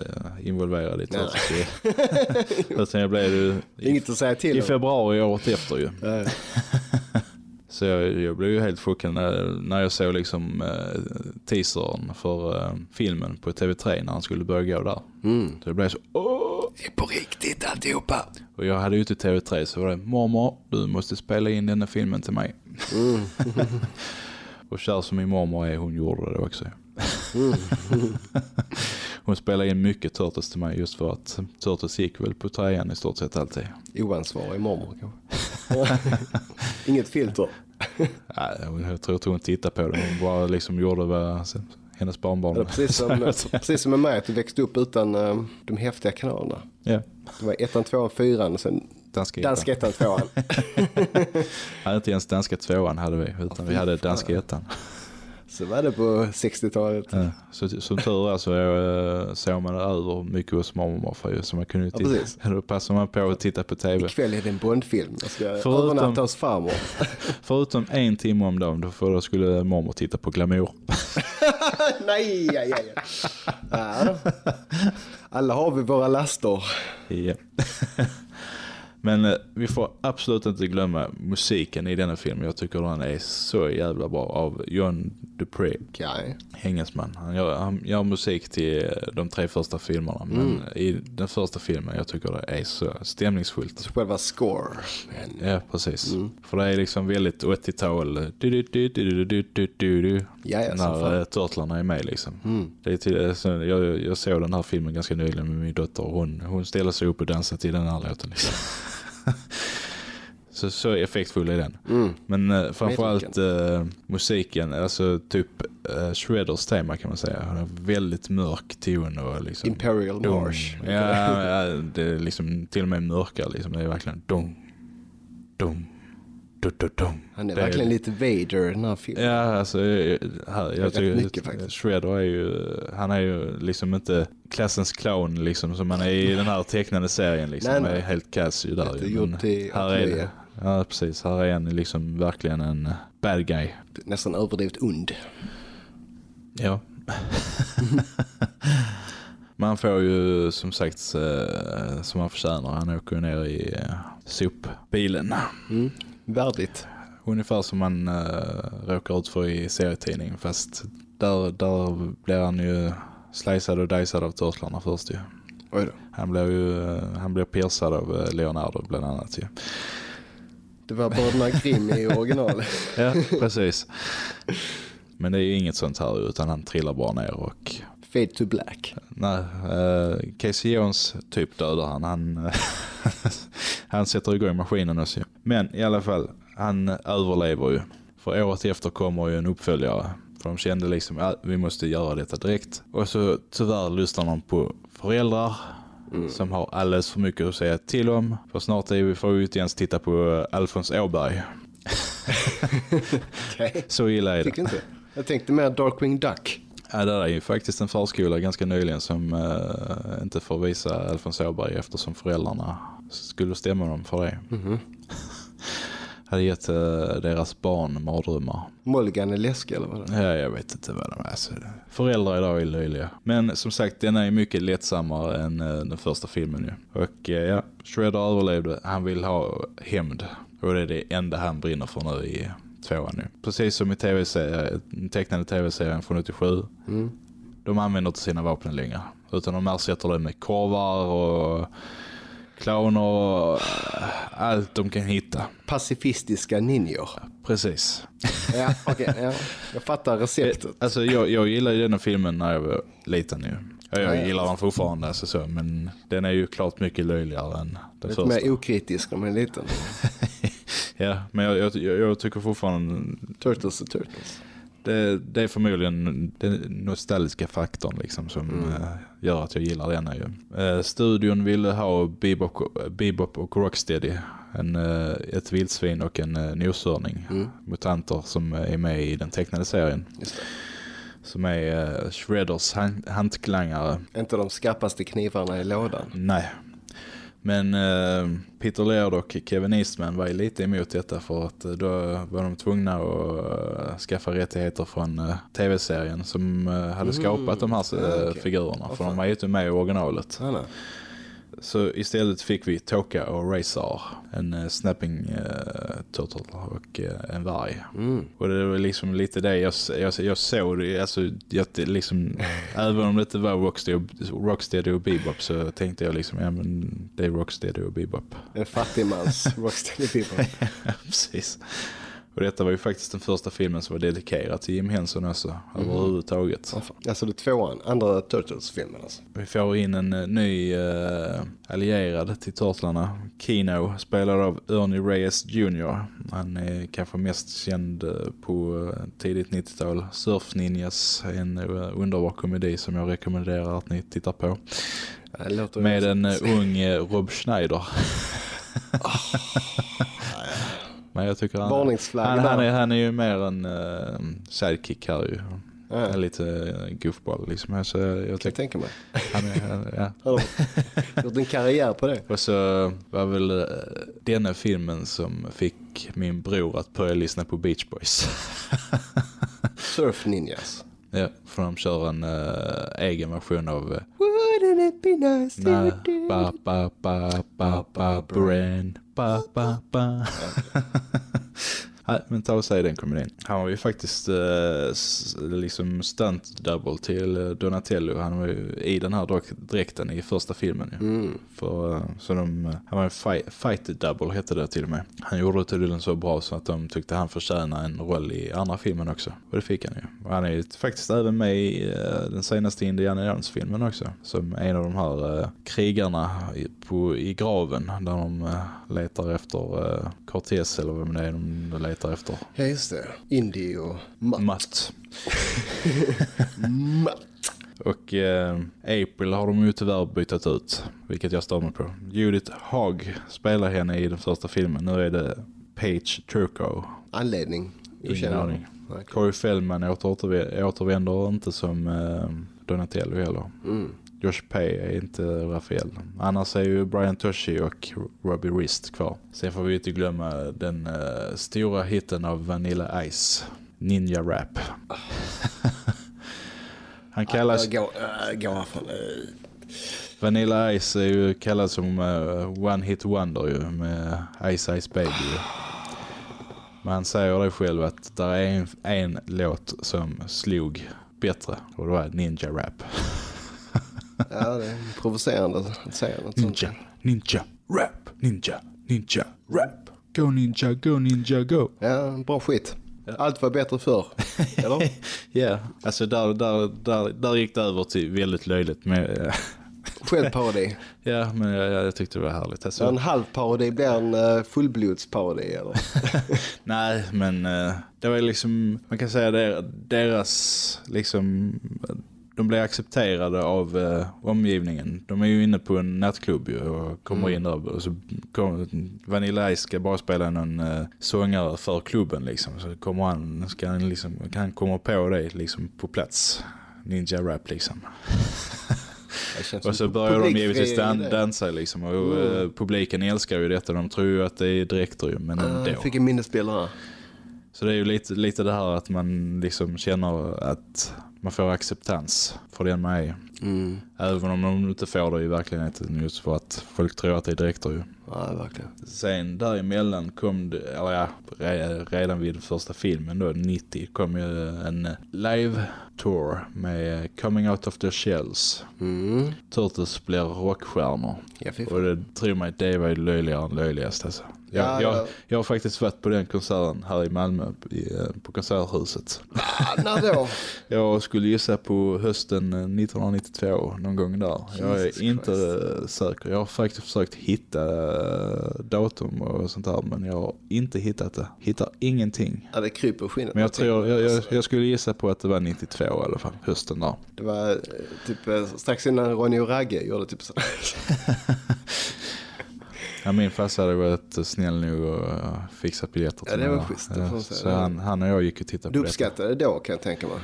involverad i. Turtles. Utan jag blev det Inget att säga till i februari året efter ju. Så jag, jag blev ju helt chockad när, när jag såg liksom uh, teasern för eh, filmen på TV3 när han skulle börja gå där. Mm. Så jag blev så åh! Det är på riktigt alltihopa. Och jag hade ju inte TV3 så var det mormor, du måste spela in denna filmen till mig. Mm. Och kär som min mormor är, hon gjorde det också. hon spelade in mycket Turtles till mig just för att Turtles gick väl på trean i stort sett alltid. Oansvarig mormor kanske. Inget filter. Nej, jag tror inte hon tittade på det. Hon bara liksom gjorde vad hennes barnbarn... Eller precis, som, precis som med mig, att du växte upp utan uh, de häftiga kanalerna. Ja. Det var ettan, tvåan, fyran och sen Danska danska ettan, tvåan. hade inte ens danska tvåan hade vi, utan vi hade danska ettan. Så var det på 60-talet. Ja, så, som tur är så äh, såg man över mycket hos mormor för ju, så man kunde Ja, titta. precis. Då passar man på att titta på tv. Ikväll är det en Bondfilm. Jag ska Förutom- övernatta hos farmor. Förutom en timme om dagen, för då skulle mormor titta på glamour. Nej, aj, aj. Ja. Alla har vi våra laster. Ja. Men eh, vi får absolut inte glömma musiken i denna film. Jag tycker den är så jävla bra av John Dupré, Okej. engelsman. Han gör, han gör musik till eh, de tre första filmerna. Men i den första filmen, jag tycker det är så stämningsfullt. Så själva score. Men, Ja, precis. För det är liksom väldigt 80-tal. Du, du, du, du, du, du, du, du, Ja, ja, som fan. när äh, Turtlarna är med liksom. Det är till, så jag, jag såg den här filmen ganska nyligen med min dotter. Hon, hon ställde sig upp och dansade till den här låten. Liksom. så, så effektfull är den. Mm. Men äh, framförallt äh, musiken, alltså typ äh, Shredders tema kan man säga. Han har väldigt mörk ton och liksom... Imperial Dum. March. Ja, ja, det är liksom till och med mörkare liksom. Det är verkligen dum, dum, dum, dum, dum. Han är Det verkligen lite Vader i den här filmen. Ja, alltså eh, här, rätt jag tycker mycket faktiskt. Shredder är ju, han är ju liksom inte klassens clown liksom som han är i den här tecknade serien liksom. Nej, Han nej. är helt kass ju där ju, här är det. Ja, precis. Här är han liksom verkligen en bad guy. Nästan överdrivet ond. Ja. Man får ju som sagt eh, som han förtjänar. Han åker ju ner i eh, sopbilen. Mm. Värdigt. Ungefär som man uh, råkar ut för i serietidningen. Fast där, där blir han ju slicead och dicead av turtlarna först ju. Oj då. Han blir ju eh, han blir piercad av eh, Leonardo bland annat ju. Det var Bröderna Grimm i original. Ja, precis. Men det är ju inget sånt här utan han trillar bara ner och Fade to black. Nej, uh, Casey Jones typ dödar han. Han, han sätter igång maskinen också. Men i alla fall, han överlever ju. För året efter kommer ju en uppföljare. För de kände liksom att vi måste göra detta direkt. Och så tyvärr lyssnar de på föräldrar som har alldeles för mycket att säga till om. För snart är vi, får vi inte ens titta på Alfons Åberg. Okej. Så illa är det. Inte? Jag tänkte mer Darkwing Duck. Ja, det är ju faktiskt en förskola ganska nyligen som eh, inte får visa Alfons Åberg eftersom föräldrarna skulle stämma dem för det. Hade gett eh, deras barn mardrömmar. Mulligan är läskig eller vad det är. Ja, jag vet inte vad de är. Så föräldrar idag är löjliga. Men som sagt, den är mycket lättsammare än eh, den första filmen ju. Och eh, ja, Shredder överlevde. Han vill ha hämnd. Och det är det enda han brinner för nu i tvåan nu. Precis som i tv-serien, tecknade tv-serien från 87. Mm. De använder inte sina vapen längre. Utan de ersätter det med korvar och clowner och eh, allt de kan hitta. Pacifistiska ninjor. Precis. Ja, okej. ja. Jag fattar receptet. Alltså jag, jag gillade ju denna filmen när jag var liten ju. Ja, Ja, jag ja. gillar den fortfarande alltså så, men den är ju klart mycket löjligare än den Lite första. mer okritisk när man är liten. Ja, men jag, jag, jag, jag tycker fortfarande Turtles och Turtles. Det, det är förmodligen den nostalgiska faktorn liksom som Mm. eh, gör att jag gillar denna ju. Uh, studion ville ha Bebop, Bebop och Rocksteady. En, eh, ett vildsvin och en noshörning. Mm. Mutanter som är med i den tecknade serien. Som är Shredders hand, handklangare. Inte de skarpaste knivarna i lådan. Nej. Men eh, Peter Laird och Kevin Eastman var ju lite emot detta för att eh, då var de tvungna att eh, skaffa rättigheter från eh, tv-serien som hade skapat de här Ah, okej. figurerna. Vad för de var ju inte med i originalet. Ja. Så istället fick vi Toka och Razor, en eh, snapping eh, turtle och eh, en varg. Mm. Och det var liksom lite det jag, jag, jag såg, det, alltså, jag, liksom, även om det inte var Rocksteady, Rocksteady och Bebop så tänkte jag liksom, ja men det är Rocksteady och Bebop. En fattigmans Rocksteady Bebop. Precis. Och detta var ju faktiskt den första filmen som var dedikerad till Jim Henson också, överhuvudtaget. Alltså det tvåan, andra Turtles-filmen alltså. Vi får in en eh, ny uh, allierad till Turtlarna. Kino, spelad av Ernie Reyes Jr. Han är kanske mest känd eh, på tidigt 90-tal. Surf Ninjas, en underbar komedi som jag rekommenderar att ni tittar på. Med en ung Rob Schneider. Men jag tycker han, han, han, är, han är ju mer en uh, sidekick här ju. Ja. Lite uh, goofball liksom. Så jag, jag kan jag tänka mig. han är, ja. Har gjort en karriär på det. Och så var väl uh, denna filmen som fick min bror att börja lyssna på Beach Boys. Surf Ninjas. Ja, för de kör en uh, egen version av uh, Wouldn't it be nice Na, ba, ba, ba, ba, ba, brain, ba, ba, ba. Nej, men och säg den komedin. Han var ju faktiskt eh, liksom stunt double till eh, Donatello. Han var ju i den här dräkten i första filmen. Ju. Mm. För, eh, så de, eh, han var en fight, fight double hette det till och med. Han gjorde tydligen så bra så att de tyckte han förtjänade en roll i andra filmen också. Och det fick han ju. Och han är ju faktiskt även med i eh, den senaste Indiana Jones-filmen också. Som en av de här eh, krigarna i, på, i graven där de letar efter Cortez eller vem det är de letar efter. Ja just det. Indie och matt. Matt. matt. Och eh, April har de ju tyvärr bytt ut, vilket jag står mig på. Judith Hogg spelar henne i den första filmen. Nu är det Paige Turco. Anledning. Ingen aning. Okej. Corey Feldman återvä- återvänder inte som eh, Donatello heller. Mm. Josh Pay är inte Rafael. Annars är ju Brian Toshi och Robbie Rist kvar. Sen får vi inte glömma den eh, stora hitten av Vanilla Ice. Ninja Rap. Han kallas... Äh, går härifrån. Äh, Vanilla Ice är ju kallad som eh, One Hit Wonder ju med Ice Ice Baby. ju. Men han säger det själv att det är en, en låt som slog bättre och det var Ninja Rap. ja, det är provocerande att säga något sånt. Ninja, Ninja Rap, Ninja, Ninja Rap. Go Ninja, go Ninja, go. Ja, bra skit. Allt var bättre förr. Eller? Ja, alltså där, där, där, där gick det över till väldigt löjligt. Men, eh, Självparodi. ja, men jag, jag tyckte det var härligt. Alltså, Så en halv parodi blir en uh, fullblodsparodi eller? Nej, men eh, det var liksom, man kan säga deras, liksom, de blir accepterade av eh, omgivningen. De är ju inne på en nattklubb ju och kommer in där och så kommer Vanilla Ice ska bara spela någon eh, sångare för klubben liksom. Så kommer han, ska han liksom, kan han komma på det liksom på plats. Ninja rap liksom. Och så börjar de givetvis dan idé. dansa liksom. Och eh, publiken älskar ju detta. De tror ju att det är dräkter ju, men Ah, ändå. Jag fick en minnesbild här. Så det är ju lite, lite det här att man liksom känner att man får acceptans för den man är. Mm. Även om de inte får det i verkligheten just för att folk tror att det är dräkter ju. Ja, verkligen. Sen däremellan kom det, eller ja, re- redan vid första filmen då, 90, kom ju en live tour med Coming Out of the Shells. Mm. Turtles blir rockstjärnor. Ja. Och det tror mig, det var ju löjligare än löjligast alltså. Jag, Ja, jag, ja. jag har faktiskt varit på den konserten här i Malmö i, eh, på Konserthuset. Ah, när då? Jag skulle gissa på hösten eh, 1992, någon gång där. jag Jesus är inte Christ. eh, säker. Jag har faktiskt försökt hitta eh, datum och sånt där, men jag har inte hittat det. Hittar ingenting. Ja, det kryper skinnet. Men jag tror, jag, jag, jag skulle gissa på att det var 92 i alla fall, hösten där. Det var eh, typ eh, strax innan Ronny och Ragge gjorde typ så. Ja, min farsa hade varit snäll nog och fixat biljetter Ja, till det mig var schysst, det Ja. Så han, han och jag gick och tittade Du på detta. uppskattade det då kan jag tänka mig.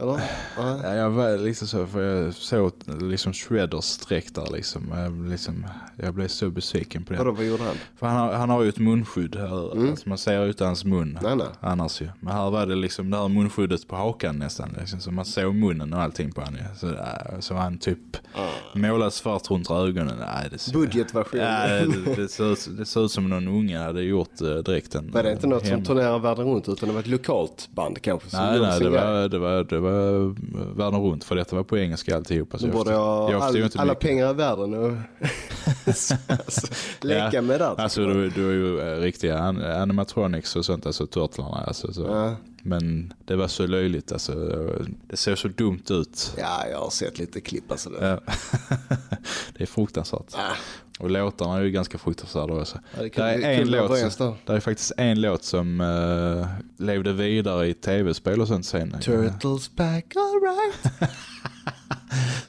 Eller? Ja. Ja, jag var lite så, för jag såg liksom Shredders streck där liksom. Jag, liksom. jag blev så besviken på det. Vadå, vad gjorde han? För han har, han har ju ett munskydd här, alltså man ser ut hans mun Mm. Nej, nej. annars ju. Men här var det liksom det här munskyddet på hakan nästan, liksom, så man såg munnen och allting på honom. Så, äh, så han typ målad svart runt ögonen. Nej, det, ser- Budgetversion. Ja, det, det, ser ut, det ser ut som någon unge hade gjort uh, dräkten. Var det inte något som hemma. turnerar världen runt utan det var ett lokalt band kanske? som Nej, nej, det var, det, var, det uh, världen runt för detta var på engelska alltihopa. Så jag borde jag förstod all, alla mycket. pengar i världen och alltså, leka Ja, med det. Alltså du, du är ju eh, riktiga an- animatronics och sånt, alltså turtlarna. Alltså, så. Ja. Men det var så löjligt, alltså. Det ser så dumt ut. ja, jag har sett lite klipp alltså. Det. Det är fruktansvärt. Ah, Och låtarna är ju ganska fruktansvärda också. ja, det Det är en låt, som, det är faktiskt en låt som eh, levde vidare i tv-spel och sånt sen. Turtles back alright.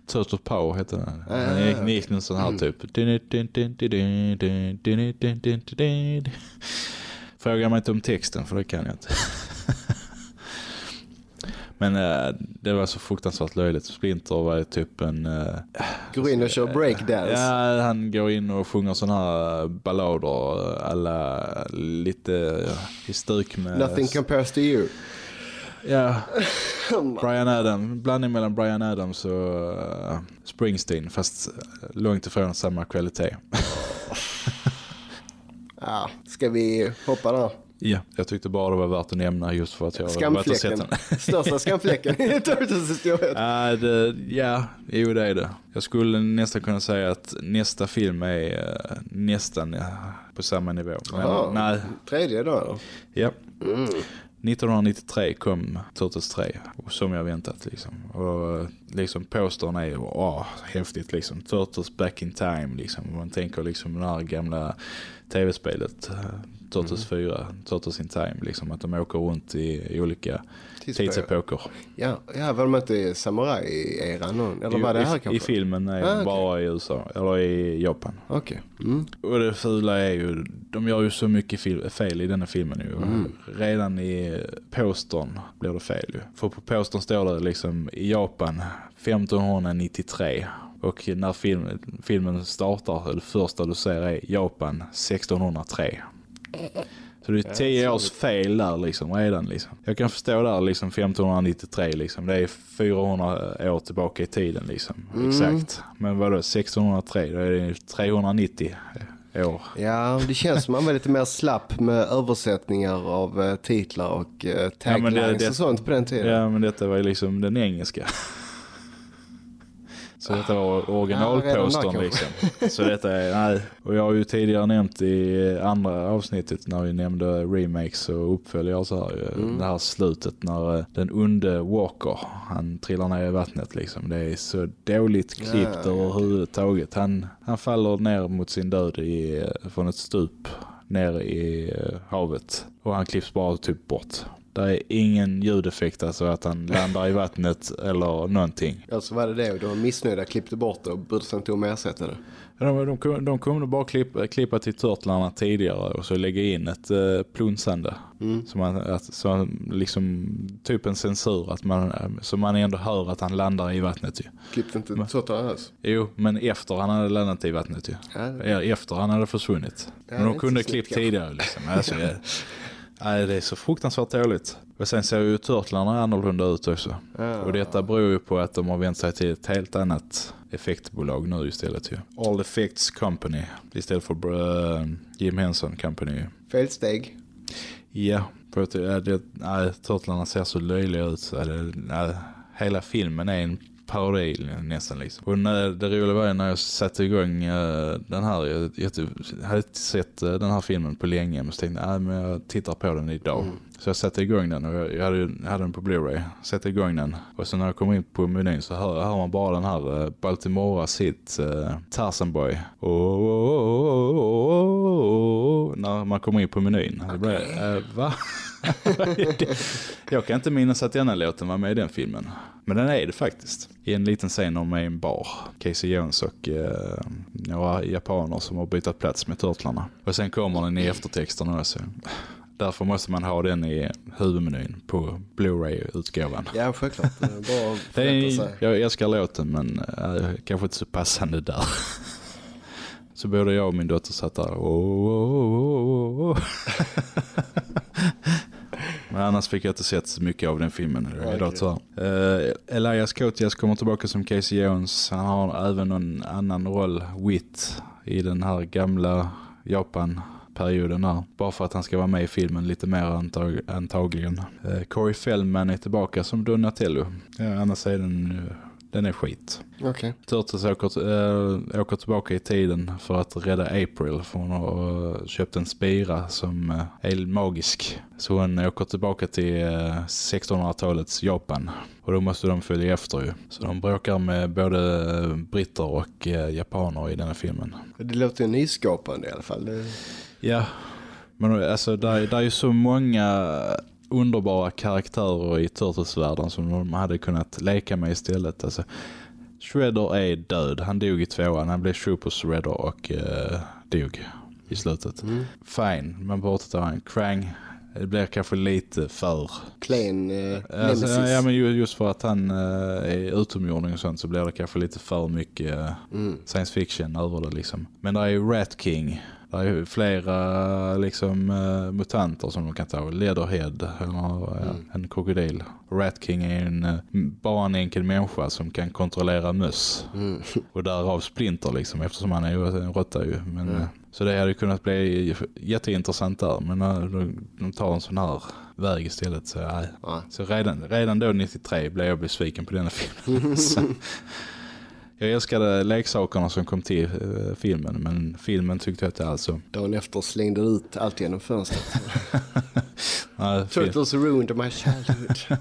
Turtle Power hette den. Den gick, den gick någon sån här typ. Fråga mig inte om texten för det kan jag inte. Men eh, det var så fruktansvärt löjligt. Splinter var typ en... eh, Går in och kör breakdance. Ja, han går in och sjunger såna här ballader alla lite i stuk med... Nothing compares to you. Ja, Brian Adams, blandning mellan Brian Adams och eh, Springsteen fast eh, långt ifrån samma kvalitet. Ja, ska vi hoppa där? Ja, jag tyckte bara det var värt att nämna just för att jag har varit och sett den. Största skamfläcken i Turtles historia. Det, ja, jo det är det. Jag skulle nästan kunna säga att nästa film är eh, nästan ja, på samma nivå. Men Aha. nej, Tredje då? ja. Mm. 1993 kom Turtles 3 och som jag väntat liksom. Och liksom postern är åh, häftigt liksom. Turtles back in time liksom. Man tänker liksom det här gamla tv-spelet Turtles 4, Turtles in time liksom. Att de åker runt i, olika Tidsepoker. Ja, ja, var de inte samurai-eran? Eller var det här kanske? I filmen är Ah, okej. bara i USA, eller i Japan. Okej. Mm. Och det fula är ju, de gör ju så mycket fel i denna filmen ju. Mm. Redan i postern blir det fel ju. För på postern står det liksom i Japan 1593. Och när film, filmen startar, det första du ser är Japan 1603. Så det är tio års fel där liksom redan liksom. Jag kan förstå där liksom 1593 liksom. Det är 400 år tillbaka i tiden liksom. Exakt. Men vadå 1603 då är det 390 år. Ja, det känns som man var lite mer slapp med översättningar av eh, titlar och eh, Ja, taglines men det- det- och sånt på den tiden. Ja men detta var ju liksom den engelska. Så detta var Ja, redan originalpostern där liksom. Så detta är, nej. Och jag har ju tidigare nämnt i andra avsnittet när vi nämnde remakes och uppföljare så här. ju, Mm. Det här slutet när eh, den onde Walker, han trillar ner i vattnet liksom. Det är så dåligt klippt Ja, ja, överhuvudtaget. Han, han faller ner mot sin död i, eh, från ett stup ner i eh, havet. Och han klipps bara typ bort. Det är ingen ljudeffekt, alltså att han landar i vattnet eller någonting. Ja, så var det det de var missnöjda, klippte bort det och sig inte om att ersätta det. De, de, de kunde bara klippa, klippa till turtlarna tidigare och så lägga in ett uh, plunsande. Mm. Så man, att, så liksom, typ en censur, att man, eh, så man ändå hör att han landar i vattnet ju. Klippte inte Turtles alls. Jo, men efter han hade landat i vattnet ju. Ja, det- efter han hade försvunnit. Ja, men de kunde klippt tidigare liksom. Alltså, nej, det är så fruktansvärt dåligt. Och sen ser ju turtlarna annorlunda ut också. Ja. Och detta beror ju på att de har vänt sig till ett helt annat effektbolag nu istället ju. All Effects Company istället för uh, Jim Henson Company. Felsteg. Ja, för att ja, det, nej, turtlarna ser så löjliga ut. Så det, nej, hela filmen är en parodi nästan liksom. Och när, det roliga var när jag satte igång uh, den här, jag, jag hade inte sett uh, den här filmen på länge men så tänkte jag, men jag tittar på den idag. Så jag satte igång den och jag, jag, hade, jag hade den på Blu-ray. Satte igång den och så när jag kom in på menyn så hör, hör man bara den här uh, Baltimoras hit uh, Tarzan Boy. Oh, oh, oh, oh, oh, oh, när man kommer in på menyn. Det blev, uh, va? jag kan inte minnas att denna låten var med i den filmen. Men den är det faktiskt. I en liten scen om en bar. Casey Jones och eh, några japaner som har bytt plats med turtlarna. Och sen kommer den i eftertexterna också. Därför måste man ha den i huvudmenyn på Blu-ray-utgåvan. Ja, självklart. Det är Bara att sig. jag älskar låten men äh, kanske inte så passande där. Så både jag och min dotter satt där. Oh, oh, oh. Men annars fick jag inte sett så mycket av den filmen idag Okej. tyvärr. Uh, Elias Kotias kommer tillbaka som Casey Jones. Han har även en annan roll, Wit, i den här gamla Japan perioden där. Bara för att han ska vara med i filmen lite mer antag antagligen. Eh, Corey Feldman är tillbaka som Donatello. Ja, annars är den, eh, den är skit. Okej. Okay. Turtles åker, äh, åker tillbaka i tiden för att rädda April. För hon har äh, köpt en spira som äh, är magisk. Så hon åker tillbaka till 1600-talets Japan. Och då måste de följa efter ju. Så de bråkar med både britter och japaner i den här filmen. Det låter ju nyskapande i alla fall. Det... Ja, men alltså där, där är ju så många underbara karaktärer i Turtles-världen som de hade kunnat leka med istället. Alltså, Shredder är död. Han dog i tvåan. Han blev Super Shredder och uh, dog i slutet. Mm. Fine, men borta han. Krang, det blir kanske lite för... Plain uh, alltså, Ja, men just för att han uh, är utomjording och sånt så blir det kanske lite för mycket uh, mm. science fiction över det liksom. Men det är ju Rat King det är flera liksom uh, mutanter som de kan ta. Leatherhead eller uh, mm. en krokodil. Rat King är en, uh, bara en enkel människa som kan kontrollera möss. Mm. Och därav Splinter liksom eftersom han är ju en råtta ju. Men, mm. Så det hade kunnat bli jätteintressant där. Men de, de tar en sån här väg istället. Så, nej. så redan, redan då 93 blev jag besviken på denna filmen. Jag älskade leksakerna som kom till uh, filmen, men filmen tyckte jag inte alls så. Dagen efter slängde du ut allt genom fönstret. Nej, Turtles ruined my childhood.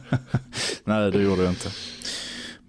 Nej, det gjorde jag inte.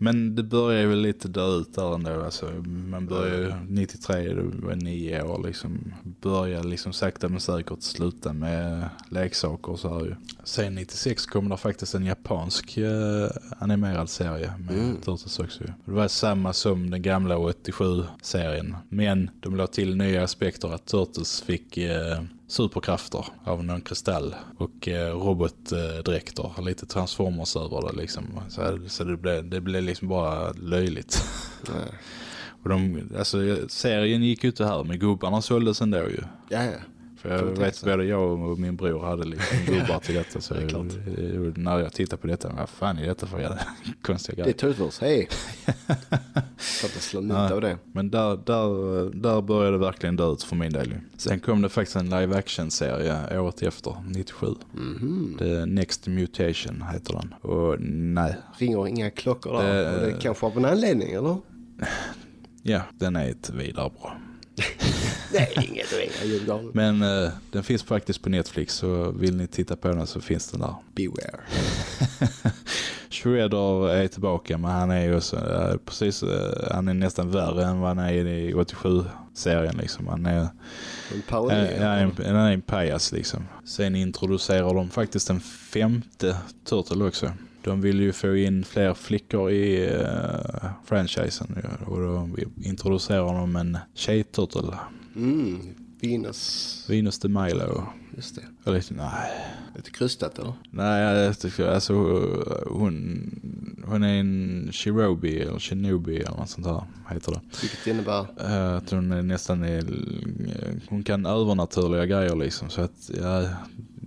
Men det börjar ju lite dö ut där ändå. Alltså, man börjar ju 93, det var nio år liksom. Börjar liksom sakta men säkert sluta med leksaker och så här ju. Sen 96 kom det faktiskt en japansk eh, animerad serie med mm. Turtles också. Det var samma som den gamla 87-serien. Men de la till nya aspekter att Turtles fick... Eh, superkrafter av någon kristall och eh, robotdräkter. Lite transformers över det liksom. Så, så det blev det blev liksom bara löjligt. och de, alltså, serien gick ju inte här, men gubbarna såldes ändå ju. Ja, ja. För jag vet både jag och min bror hade liksom gubbar till detta. Så det jag, när jag tittar på detta, vad fan är detta för jävla konstiga grejer? Det är Turtles, hej! för att slå nytta av det. Men där, där, där började det verkligen dö ut för min del. Sen kom det faktiskt en live action serie året efter, 97. Mm -hmm. The Next Mutation heter den. Och nej. Ringer inga klockor där. Det, det kanske av en anledning, eller? Ja, den är ett vidare bra. Nej, inget ringa Men uh, den finns faktiskt på Netflix så vill ni titta på den så finns den där. Beware. Shredder är tillbaka men han är ju också, uh, precis, uh, han är nästan värre än vad han är i 87-serien liksom. Han är en parodi. Ja, en, en, en pajas liksom. Sen introducerar de faktiskt en femte Turtle också. De vill ju få in fler flickor i uh, franchisen och då introducerar de en tjejturtle. Mm, Venus. Venus de Milo. Just det. Eller, nej. Lite krystat eller? Nej, jag tycker, alltså hon, hon är en Shirobi eller Shinobi eller något sånt där heter det. Vilket innebär? Uh, att hon är nästan är, hon kan övernaturliga grejer liksom så att ja,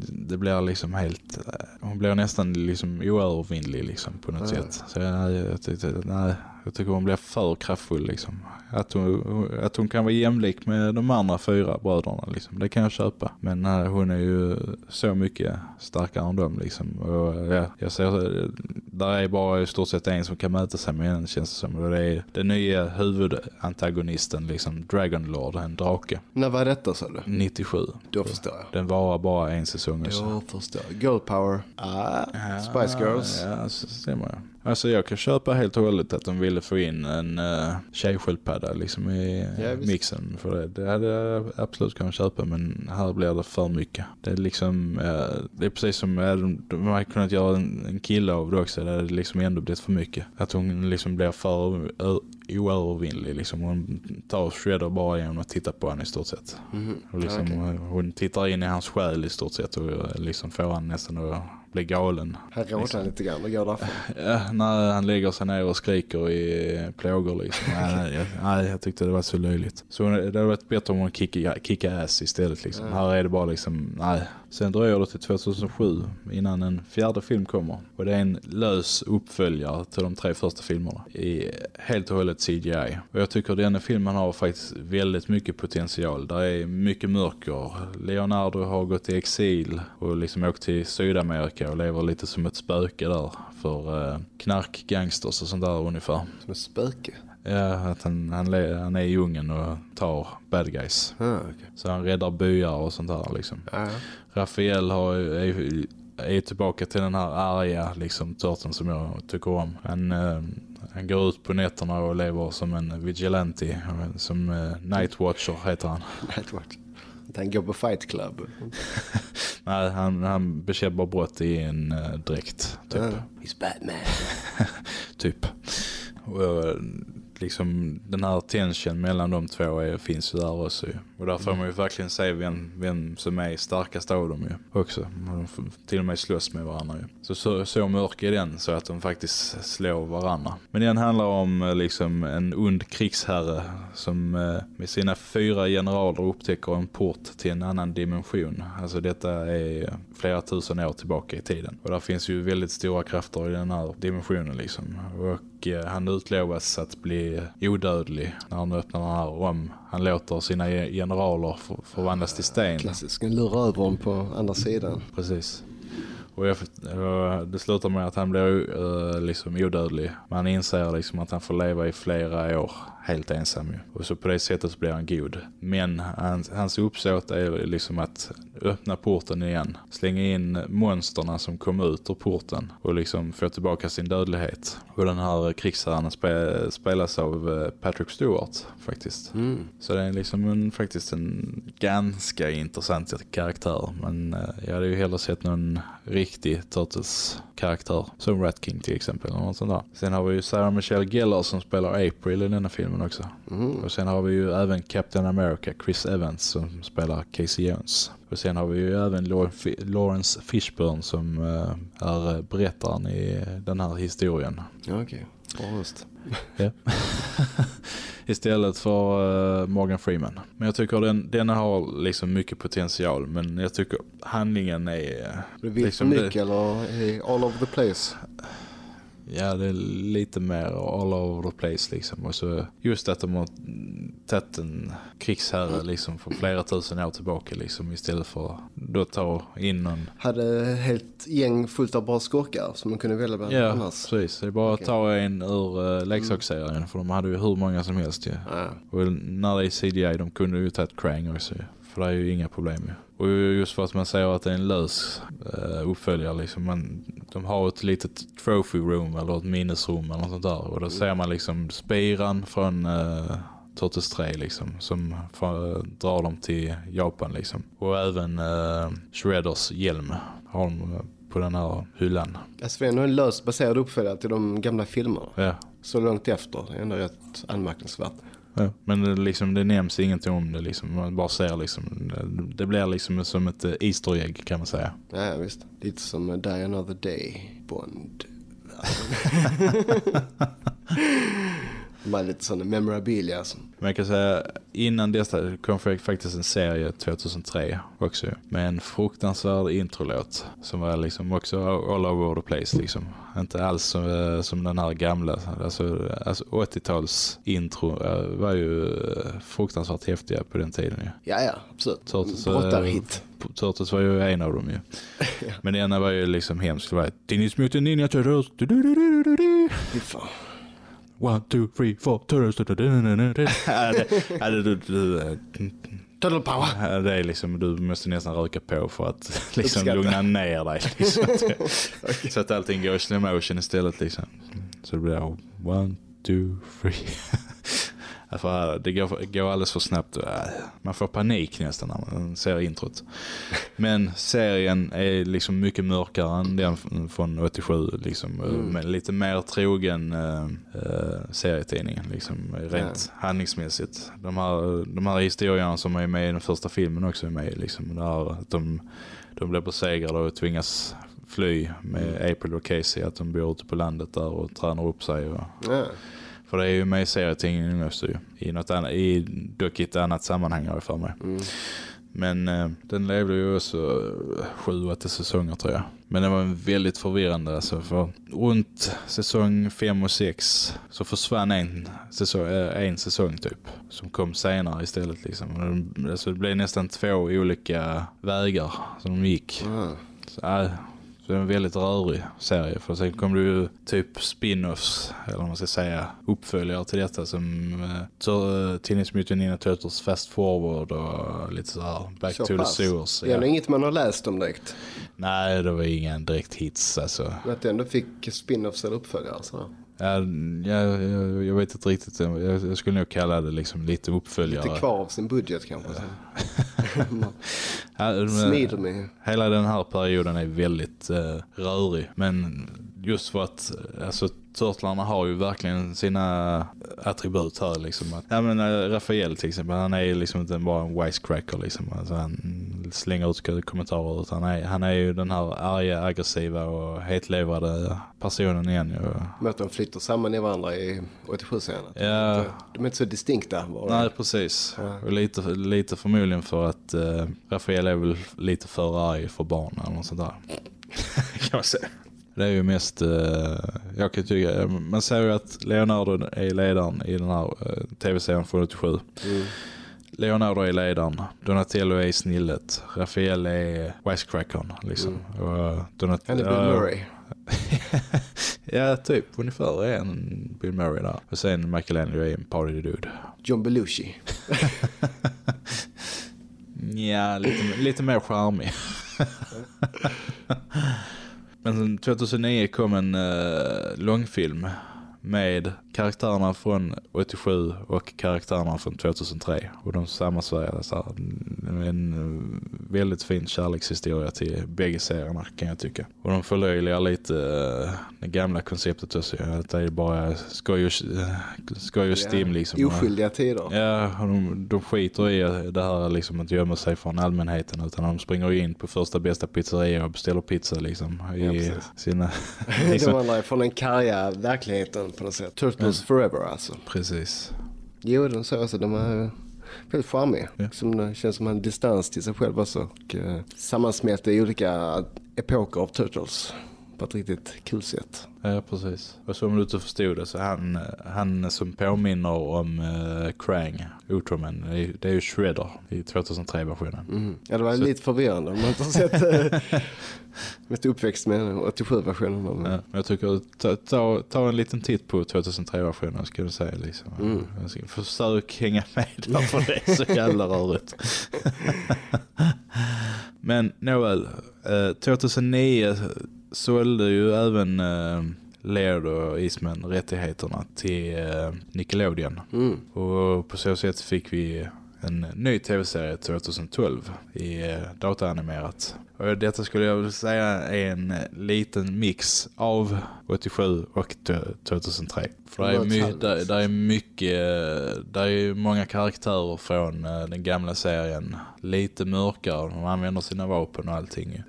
det blir liksom helt hon blir nästan liksom oövervinnlig liksom på något ja. sätt. Så jag, jag tyckte, nej, jag tycker hon blir för kraftfull liksom. Att hon, att hon kan vara jämlik med de andra fyra bröderna liksom. Det kan jag köpa. Men nej, hon är ju så mycket starkare än dem liksom. Och ja, jag ser där är bara i stort sett en som kan möta sig med en känns det som. Och det är den nya huvudantagonisten liksom. Dragon Lord, en drake. När var detta sa du? 97. Då förstår jag. Den var bara en säsong. Då förstår jag. Girl Power. Ah, Spice Girls. Ja, så stämmer jag. Alltså jag kan köpa helt och hållet att de ville få in en uh, tjejsköldpadda liksom i ja, mixen. För det, det hade jag absolut kunnat köpa men här blir det för mycket. Det är liksom, uh, det är precis som uh, de, de har kunnat göra en, en kille av det också. Det hade liksom ändå blivit för mycket. Att hon liksom blir för oövervinnlig. Liksom. Hon tar Shredder bara genom att titta på honom i stort sett. Mm. Och liksom, okay. Hon tittar in i hans själ i stort sett och liksom får han nästan att blir galen. Han rådnar liksom. lite grann och går därför. Ja, när han lägger sig ner och skriker i plågor liksom. nej, jag, nej, jag tyckte det var så löjligt. Så det hade varit bättre om hon kickade kicka ass istället liksom. Ja. Här är det bara liksom, nej. Sen dröjer det till 2007 innan en fjärde film kommer. Och det är en lös uppföljare till de tre första filmerna. I helt och hållet CGI. Och jag tycker denna filmen har faktiskt väldigt mycket potential. Där är mycket mörker. Leonardo har gått i exil och liksom åkt till Sydamerika och lever lite som ett spöke där. För eh, knarkgangsters och sånt där ungefär. Som ett spöke. Ja, att han, han, han är i djungeln och tar bad guys. Ah, okay. Så han räddar byar och sånt där liksom. ja. Rafael har, är, är tillbaka till den här arga liksom, törten som jag tycker om. Han, eh, han går ut på nätterna och lever som en vigilante. Som eh, Night Watcher heter han. Nightwatch. Att han går på fight club. Nej, han, han bekämpar brott i en uh, dräkt. Typ. Ah, he's Batman. typ. Och, eh, liksom den här tension mellan de två är, finns ju där också ju. Och där får man ju verkligen se vem, vem som är starkast av dem ju också. Och De får till och med slåss med varandra ju. Så, så, så mörk är den så att de faktiskt slår varandra. Men den handlar om eh, liksom en ond krigsherre som eh, med sina fyra generaler upptäcker en port till en annan dimension. Alltså detta är flera tusen år tillbaka i tiden. Och där finns ju väldigt stora krafter i den här dimensionen liksom. Och eh, han utlovas att bli odödlig när han öppnar den här om han låter sina ge- generaler för, förvandlas till sten. Klassisk. En lura över honom på andra sidan. Precis. Och jag, det slutar med att han blir uh, liksom odödlig. Man inser liksom att han får leva i flera år helt ensam ju. Och så på det sättet så blir han god. Men hans, hans uppsåt är liksom att öppna porten igen. Slänga in monsterna som kom ut ur porten och liksom få tillbaka sin dödlighet. Och den här krigsherren spe, spelas av eh, Patrick Stewart faktiskt. Mm. Så det är liksom en, faktiskt en ganska intressant karaktär. Men eh, jag hade ju hellre sett någon riktig Turtles-karaktär. Som Rat King till exempel. Eller något sånt där. Sen har vi ju Sarah Michelle Gellar som spelar April i denna filmen också. Mm. Och sen har vi ju även Captain America, Chris Evans som spelar Casey Jones. Och sen har vi ju även Lawrence Fishburne som eh, är berättaren i den här historien. Ja, okej. Bra röst. Ja. Istället för eh, Morgan Freeman. Men jag tycker den, den har liksom mycket potential. Men jag tycker handlingen är... eh, Det blir liksom mycket eller all over the place? Ja, det är lite mer all over the place liksom. Och så just att de har tagit en krigsherre liksom för flera tusen år tillbaka liksom. Istället för att då ta in någon... Hade helt gäng fullt av bra skorkar som man kunde välja bland Ja, annars. precis. Det är bara att ta en ur uh, leksaksserien. För de hade ju hur många som helst ju. Ja. Och när det är CGI, de kunde ju tagit Krang också. ju. För det är ju inga problem ju. Och just för att man säger att det är en lös uh, uppföljare liksom. Man, de har ett litet trophy room eller ett minnesrum eller något sånt där. Och då ser man liksom spiran från Turtles 3 liksom. Som drar dem till Japan liksom. Och även uh, Shredders hjälm har de eh, på den här hyllan. Alltså det är ändå en löst baserad uppföljare till de gamla filmerna. Ja. Så långt efter. Det är ändå rätt anmärkningsvärt. Ja, men det, liksom, det nämns ingenting om det liksom. Man bara ser liksom, det, det blir liksom som ett eh, Easter egg kan man säga. Ja, ja, visst. Lite som eh, Die Another Day, Bond. De har lite sådana memorabilia. Alltså. Men jag kan säga, innan detta kom faktiskt en serie 2003 också. Med en fruktansvärd introlåt. Som var liksom också all over the place liksom. Inte alls som, eh, som den här gamla. Alltså, alltså 80-tals intro eh, var ju eh, fruktansvärt häftiga på den tiden ju. Ja, ja, absolut. Turtles, Brottarhit. Turtles var ju en av dem ju. Men det ena var ju liksom hemskt. Det var Teenage Mutant Ninja Turtles. Fy fan. One, two, three, four, Turtles. Du- Total power. Det är liksom, du måste nästan röka på för att liksom Uppskatta. lugna ner dig. Liksom. Så att allting går i slow motion istället liksom. Så det blir one, two, three. För Det går, går alldeles för snabbt. äh, Man får panik nästan när man ser introt. Men serien är liksom mycket mörkare än den från 87. Liksom, med lite mer trogen äh, serietidningen. Liksom, rent handlingsmässigt. De här, de här historierna som är med i den första filmen också är med. Liksom, där de, de blir besegrade och tvingas fly med April och Casey. Att de bor ute på landet där och tränar upp sig. Och, Ja. För det är ju med i serietidningen också ju. I, något annat, i dock i ett annat sammanhang har jag för mig. Men eh, den levde ju också eh, sju, åtta säsonger tror jag. Men den var väldigt förvirrande alltså för runt säsong fem och sex så försvann en säsong, eh, en säsong typ. Som kom senare istället liksom. Det- Alltså det blev nästan två olika vägar som de gick. Ah. Så, äh, så det är en väldigt rörig serie. För sen kom det ju typ spin-offs, eller vad man ska säga, uppföljare till detta som uh, Teenage Mutant Ninja Turtles Fast Forward och lite så här Back Så to pass. the Sewers. Det är Ja. inget man har läst om direkt. Nej, det var ingen direkt hits alltså. Men att det ändå fick spin-offs eller uppföljare. Så. Ja, jag, jag, jag vet inte riktigt, jag, jag skulle nog kalla det liksom lite uppföljare. Lite kvar av sin budget kanske. Ja, Smider med. Hela den här perioden är väldigt eh, rörig. Men just för att alltså, Turtlarna har ju verkligen sina attribut här. Liksom. Att, ja, men, eh, Rafael till exempel, han är ju liksom inte bara en wisecracker. Liksom. Alltså, han slänger ut kommentarer. Utan han, är, han är ju den här arga, aggressiva och hetlevrade personen igen. Ju. Att de flyttar samman i varandra i 87-serien. Ja. De är inte så distinkta. Bara. Nej, precis. Ja. Och lite, lite förmodligen för att eh, Rafael är väl lite för arg för barn eller något sånt där. kan man säga. Det är ju mest, eh, jag kan tycka, man säger ju att Leonardo är ledaren i den här eh, tv-serien från 87. Mm. Leonardo är ledaren, Donatello är snillet, Rafael är wisecrackern liksom. Och eh, Donat- Han är Bill ja, Murray. Ja, typ ungefär är en Bill Murray där. Och sen Michelangelo är en party dude. John Belushi. Ja, lite, lite mer charmig. Men 2009 kom en uh, långfilm med karaktärerna från 87 och karaktärerna från 2003. Och de sammansvärjades här. En eh, väldigt fin kärlekshistoria till bägge serierna kan jag tycka. Och de förlöjligar lite uh, det gamla konceptet också. Att det är bara skoj och, skoj och stim liksom. Oskyldiga tider. Ja, och de, de skiter i det här liksom att gömma sig från allmänheten utan de springer in på första bästa pizzeria och beställer pizza liksom Ja, i precis. sina liksom, andra är från den karga verkligheten på något sätt. Turtles forever alltså. precis. Jo, de säger också de är väldigt charmiga. Ja. Som det känns som en distans till sig själv också. Och eh, sammansmälta i olika epoker av Turtles. På ett riktigt kul sätt. Ja, precis. Och som du inte förstod det så han, han som påminner om uh, Krang, Ultraman, det är, det är ju Shredder i 2003-versionen. Mm. Ja, det var Så- lite förvirrande om man inte har sett eh, ett uppväxt med 87-versionen. av- Ja, men jag tycker ta, ta, ta en liten titt på 2003-versionen ska du säga liksom. Mm. Ska- Försök hänga med där för det är så jävla rörigt. Men nåväl, eh, 2009 sålde ju även eh, Laird och Eastman rättigheterna till eh, Nickelodeon. Mm. Och på så sätt fick vi en ny tv-serie 2012 i eh, dataanimerat. Och detta skulle jag vilja säga är en eh, liten mix av 87 och t- 2003. För det är, my- där, där är mycket, där är många karaktärer från eh, den gamla serien. Lite mörkare, de använder sina vapen och allting.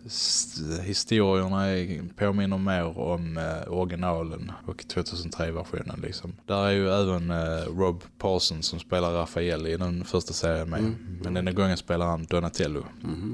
Historierna är, påminner mer om eh, originalen och 2003-versionen liksom. Där är ju även Rob Parsons som spelar Rafael i den första serien med. Mm. Men denna gången spelar han Donatello. Mhm.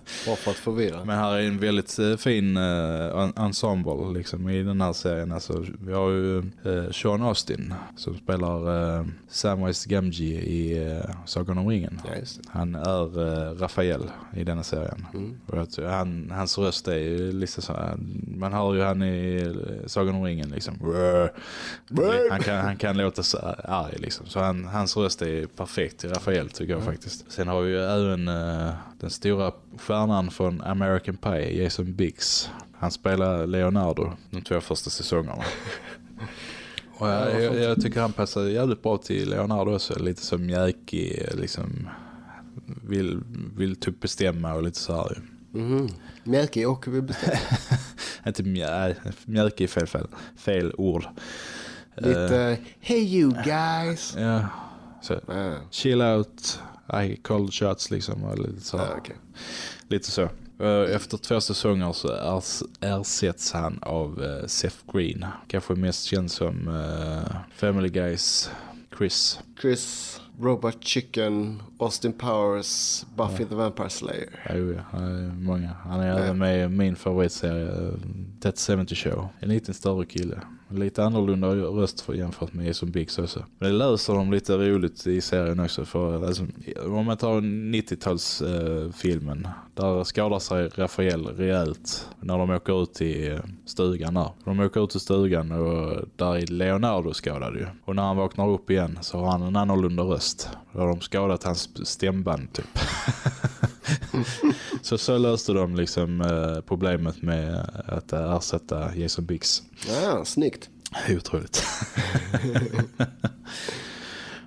Bara för att förvirra. Men här är en väldigt eh, fin en- ensemble liksom, i den här serien. Alltså, vi har ju eh, Sean Austin som spelar eh, Samwise Gamgee i eh, Sagan om ringen. Ja, just det. Han är eh, Rafael i denna serien. Mm. Och han, hans röst är ju lite så här, man hör ju han i Sagan om ringen liksom. Han kan, han kan låta så arg liksom. Så han, hans röst är perfekt till Rafael tycker jag faktiskt. Sen har vi ju även den stora stjärnan från American Pie, Jason Biggs. Han spelar Leonardo de två första säsongerna. Och jag, jag, jag tycker han passar jävligt bra till Leonardo också. Lite som mjäkig, liksom vill, vill typ bestämma och lite så här. Mhm. Mjälkig och vi bestämmer. Inte är fel, fel, fel ord. Lite, hey you guys. Ja, så, Ja, chill out, I call shots liksom. Och lite så. ja, okej. Lite så. Eh, Efter två säsonger så ers- ersätts han av eh, Seth Green. Kanske mest känd som eh, Family Guys Chris. Chris Robot Chicken, Austin Powers, Buffy the Vampire Slayer. Jo, ja, han är många. Han är även med i min favoritserie That 70 Show. En liten större kille. Lite annorlunda röst för, jämfört med som Biggs också. Men det löser de lite roligt i serien också. För, alltså, om man tar 90-talsfilmen. Eh, där skadar sig Rafael rejält när de åker ut till eh, stugan där. De åker ut till stugan och där är Leonardo skadad ju. Och när han vaknar upp igen så har han en annorlunda röst. Då har de skadat hans stämband typ. så så löste de liksom eh, problemet med att ersätta Jason Biggs. Ja, snyggt. Otroligt.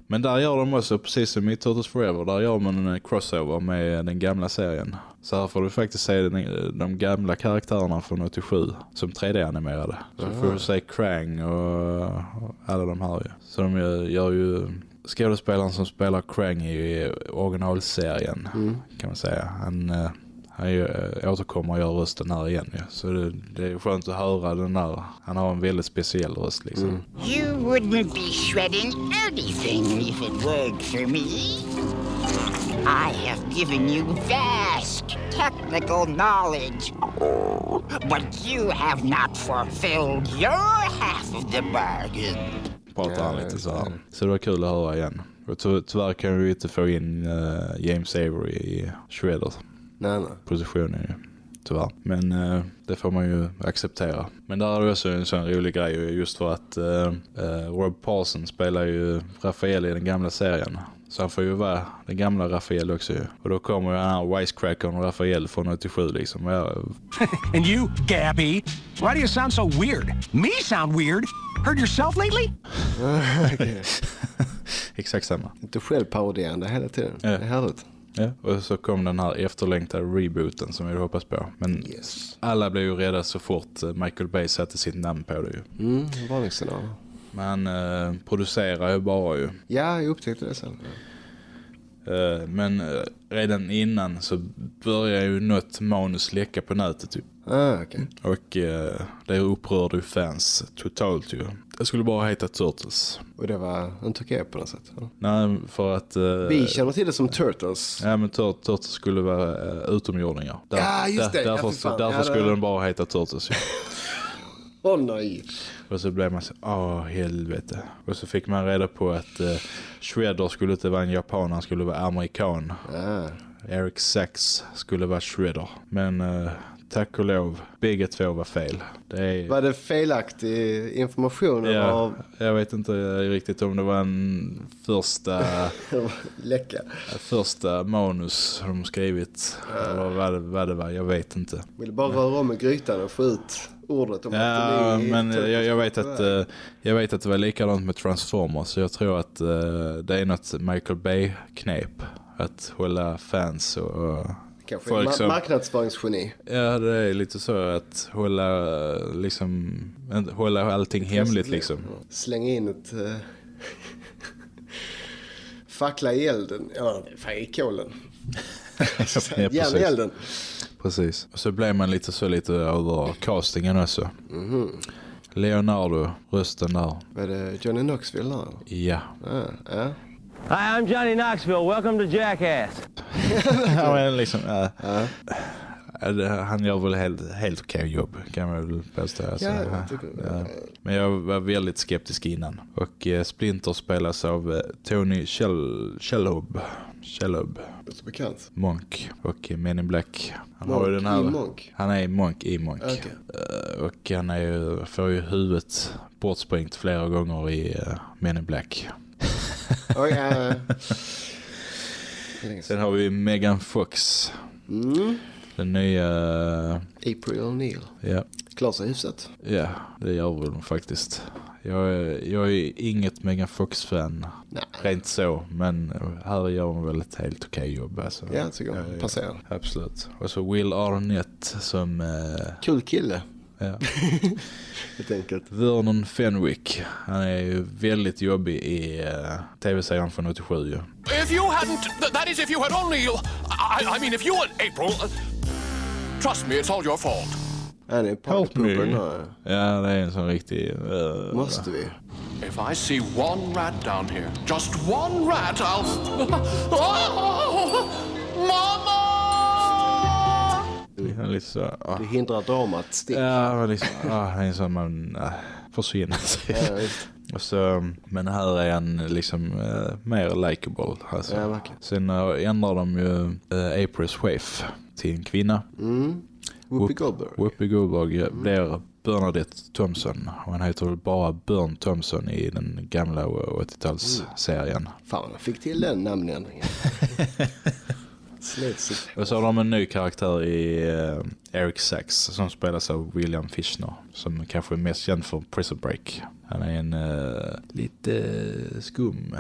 Men där gör de också, precis som i Turtles Forever, där gör man en crossover med den gamla serien. Så här får du faktiskt se den, de gamla karaktärerna från 87 som 3D-animerade. Så får du se Krang och alla de här ju. Så de gör, gör ju skådespelaren som spelar Krang i originalserien Mm. kan man säga. Han, eh, han ju, eh, återkommer och gör rösten här igen ju. Så det, det är skönt att höra den där. Han har en väldigt speciell röst liksom. You wouldn't be shredding anything if it weren't for me. I have given you vast technical knowledge, but you have not fulfilled your half of the bargain. Pratar han lite så här. Så det var kul att höra igen. Och ty tyvärr kan vi inte få in uh, James Avery i Shredder Nej, nej. positionen ju. Tyvärr. Men uh, det får man ju acceptera. Men där är det också en sån rolig grej ju, just för att uh, uh, Rob Paulsen spelar ju Rafael i den gamla serien. Så han får ju vara den gamla Rafael också ju. Och då kommer ju den här wisecrackern Rafael från 87 liksom. And you, Gabby, why do you sound so weird? Me sound weird? Heard yourself lately? exakt samma. Inte självparodierande hela tiden. Ja. Det är härligt. Ja, och så kom den här efterlängtade rebooten som vi hoppas på. Men Yes. alla blev ju rädda så fort eh, Michael Bay satte sitt namn på det ju. Mm, varningssignal. Men eh, producerar ju bara ju. Ja, jag upptäckte det sen. Eh, men eh, redan innan så börjar ju något manus läcka på nätet typ. Ah, okej. Och eh, det upprörde ju fans totalt ju. Det skulle bara heta Turtles. Och det var inte okej på något sätt. eller? Nej, för att... eh, Vi känner till det som Turtles. Ja men Tur- Turtles skulle vara utomjordingar. Där, Ja, just det. Ja, Därför, därför Ja, det- skulle den bara heta Turtles ju. Åh nej. Och så blev man så, åh helvete. Och så fick man reda på att uh, Shredder skulle inte vara en japan, han skulle vara amerikan. Ah. Eric Sachs skulle vara Shredder. Men uh, tack och lov, bägge två var fel. Det är, Var det felaktig information? ja, Av jag vet inte riktigt om det var en första, läcka? första manus de skrivit. Eller vad det, vad det var, jag vet inte. Vill bara röra om i grytan och få ut ordet om Ja, att det är men jag, jag, vet att, eh, jag vet att det var likadant med Transformers. Så jag tror att eh, det är något Michael Bay-knep. Att hålla fans och... och Kanske folk som- marknadsföringsgeni. ja, det är lite så att hålla, eh, liksom, hålla allting hemligt liksom. Slänga in ett... Fackla i elden. Ja, fan i kolen. Järn i elden. Precis. Och så blev man lite så lite över castingen också. Leonardo, rösten där. Var det Johnny Knoxville där? Ja. Ja, ja. Hi, I'm Johnny Knoxville. Welcome to Jackass. ja men liksom, ja. Ja, det- Han gör väl helt, helt okej jobb kan man väl påstå. Alltså, Ja, ja. Men jag var väldigt skeptisk innan. Och eh, Splinter spelas av eh, Tony Shell. Shelhob. Låter bekant. Monk och eh, Men in Black. Han Monk har ju den här, i Monk? Han är Monk i Monk. Eh, och han är ju, får ju huvudet bortsprängt flera gånger i Men in Black. Länge sedan. Sen har vi Megan Fox. Mm. Den nya... April O'Neil. Ja. Klarar sig hyfsat. Ja, det gör väl faktiskt. Jag är, jag är inget Megan Fox-fan, rent så, men här gör hon väl ett helt okej jobb. Alltså. Ja, tycker jag. Passerar. Absolut. Och så Will Arnett som uh, Kul kille, ja, helt enkelt. Vernon Fenwick. Han är ju väldigt jobbig i uh, tv-serien från 87 ju. If you hadn't, th- that is, if you had only, I, I mean, if you and April, uh, trust me, it's all your fault. Han är Help partypoopern. Ja, det är en sån riktig... Uh, Måste vi? If I see one rat down here, just one rat, I'll. Oh, Mama! Liksom lite så, ah. Det hindrar dramat. Stick. Ja, men liksom, ah, det är så man äh, försvinner. Ja, just. Och så, men här är han liksom eh, mer likable. Alltså. Ja, verkligen. Sen uh, ändrar de ju uh, Aprils chef till en kvinna. Mm. Whoopi Goldberg. Whoopi Goldberg eh, blir Bernadette Thompson. Och han heter väl bara Burn Thompson i den gamla 80-talsserien. Fan, jag fick till den namnändringen. Och så har de en ny karaktär i uh, Eric Sachs som spelas av William Fichtner. Som kanske är mest känd för Prison Break. Han är en uh, lite skum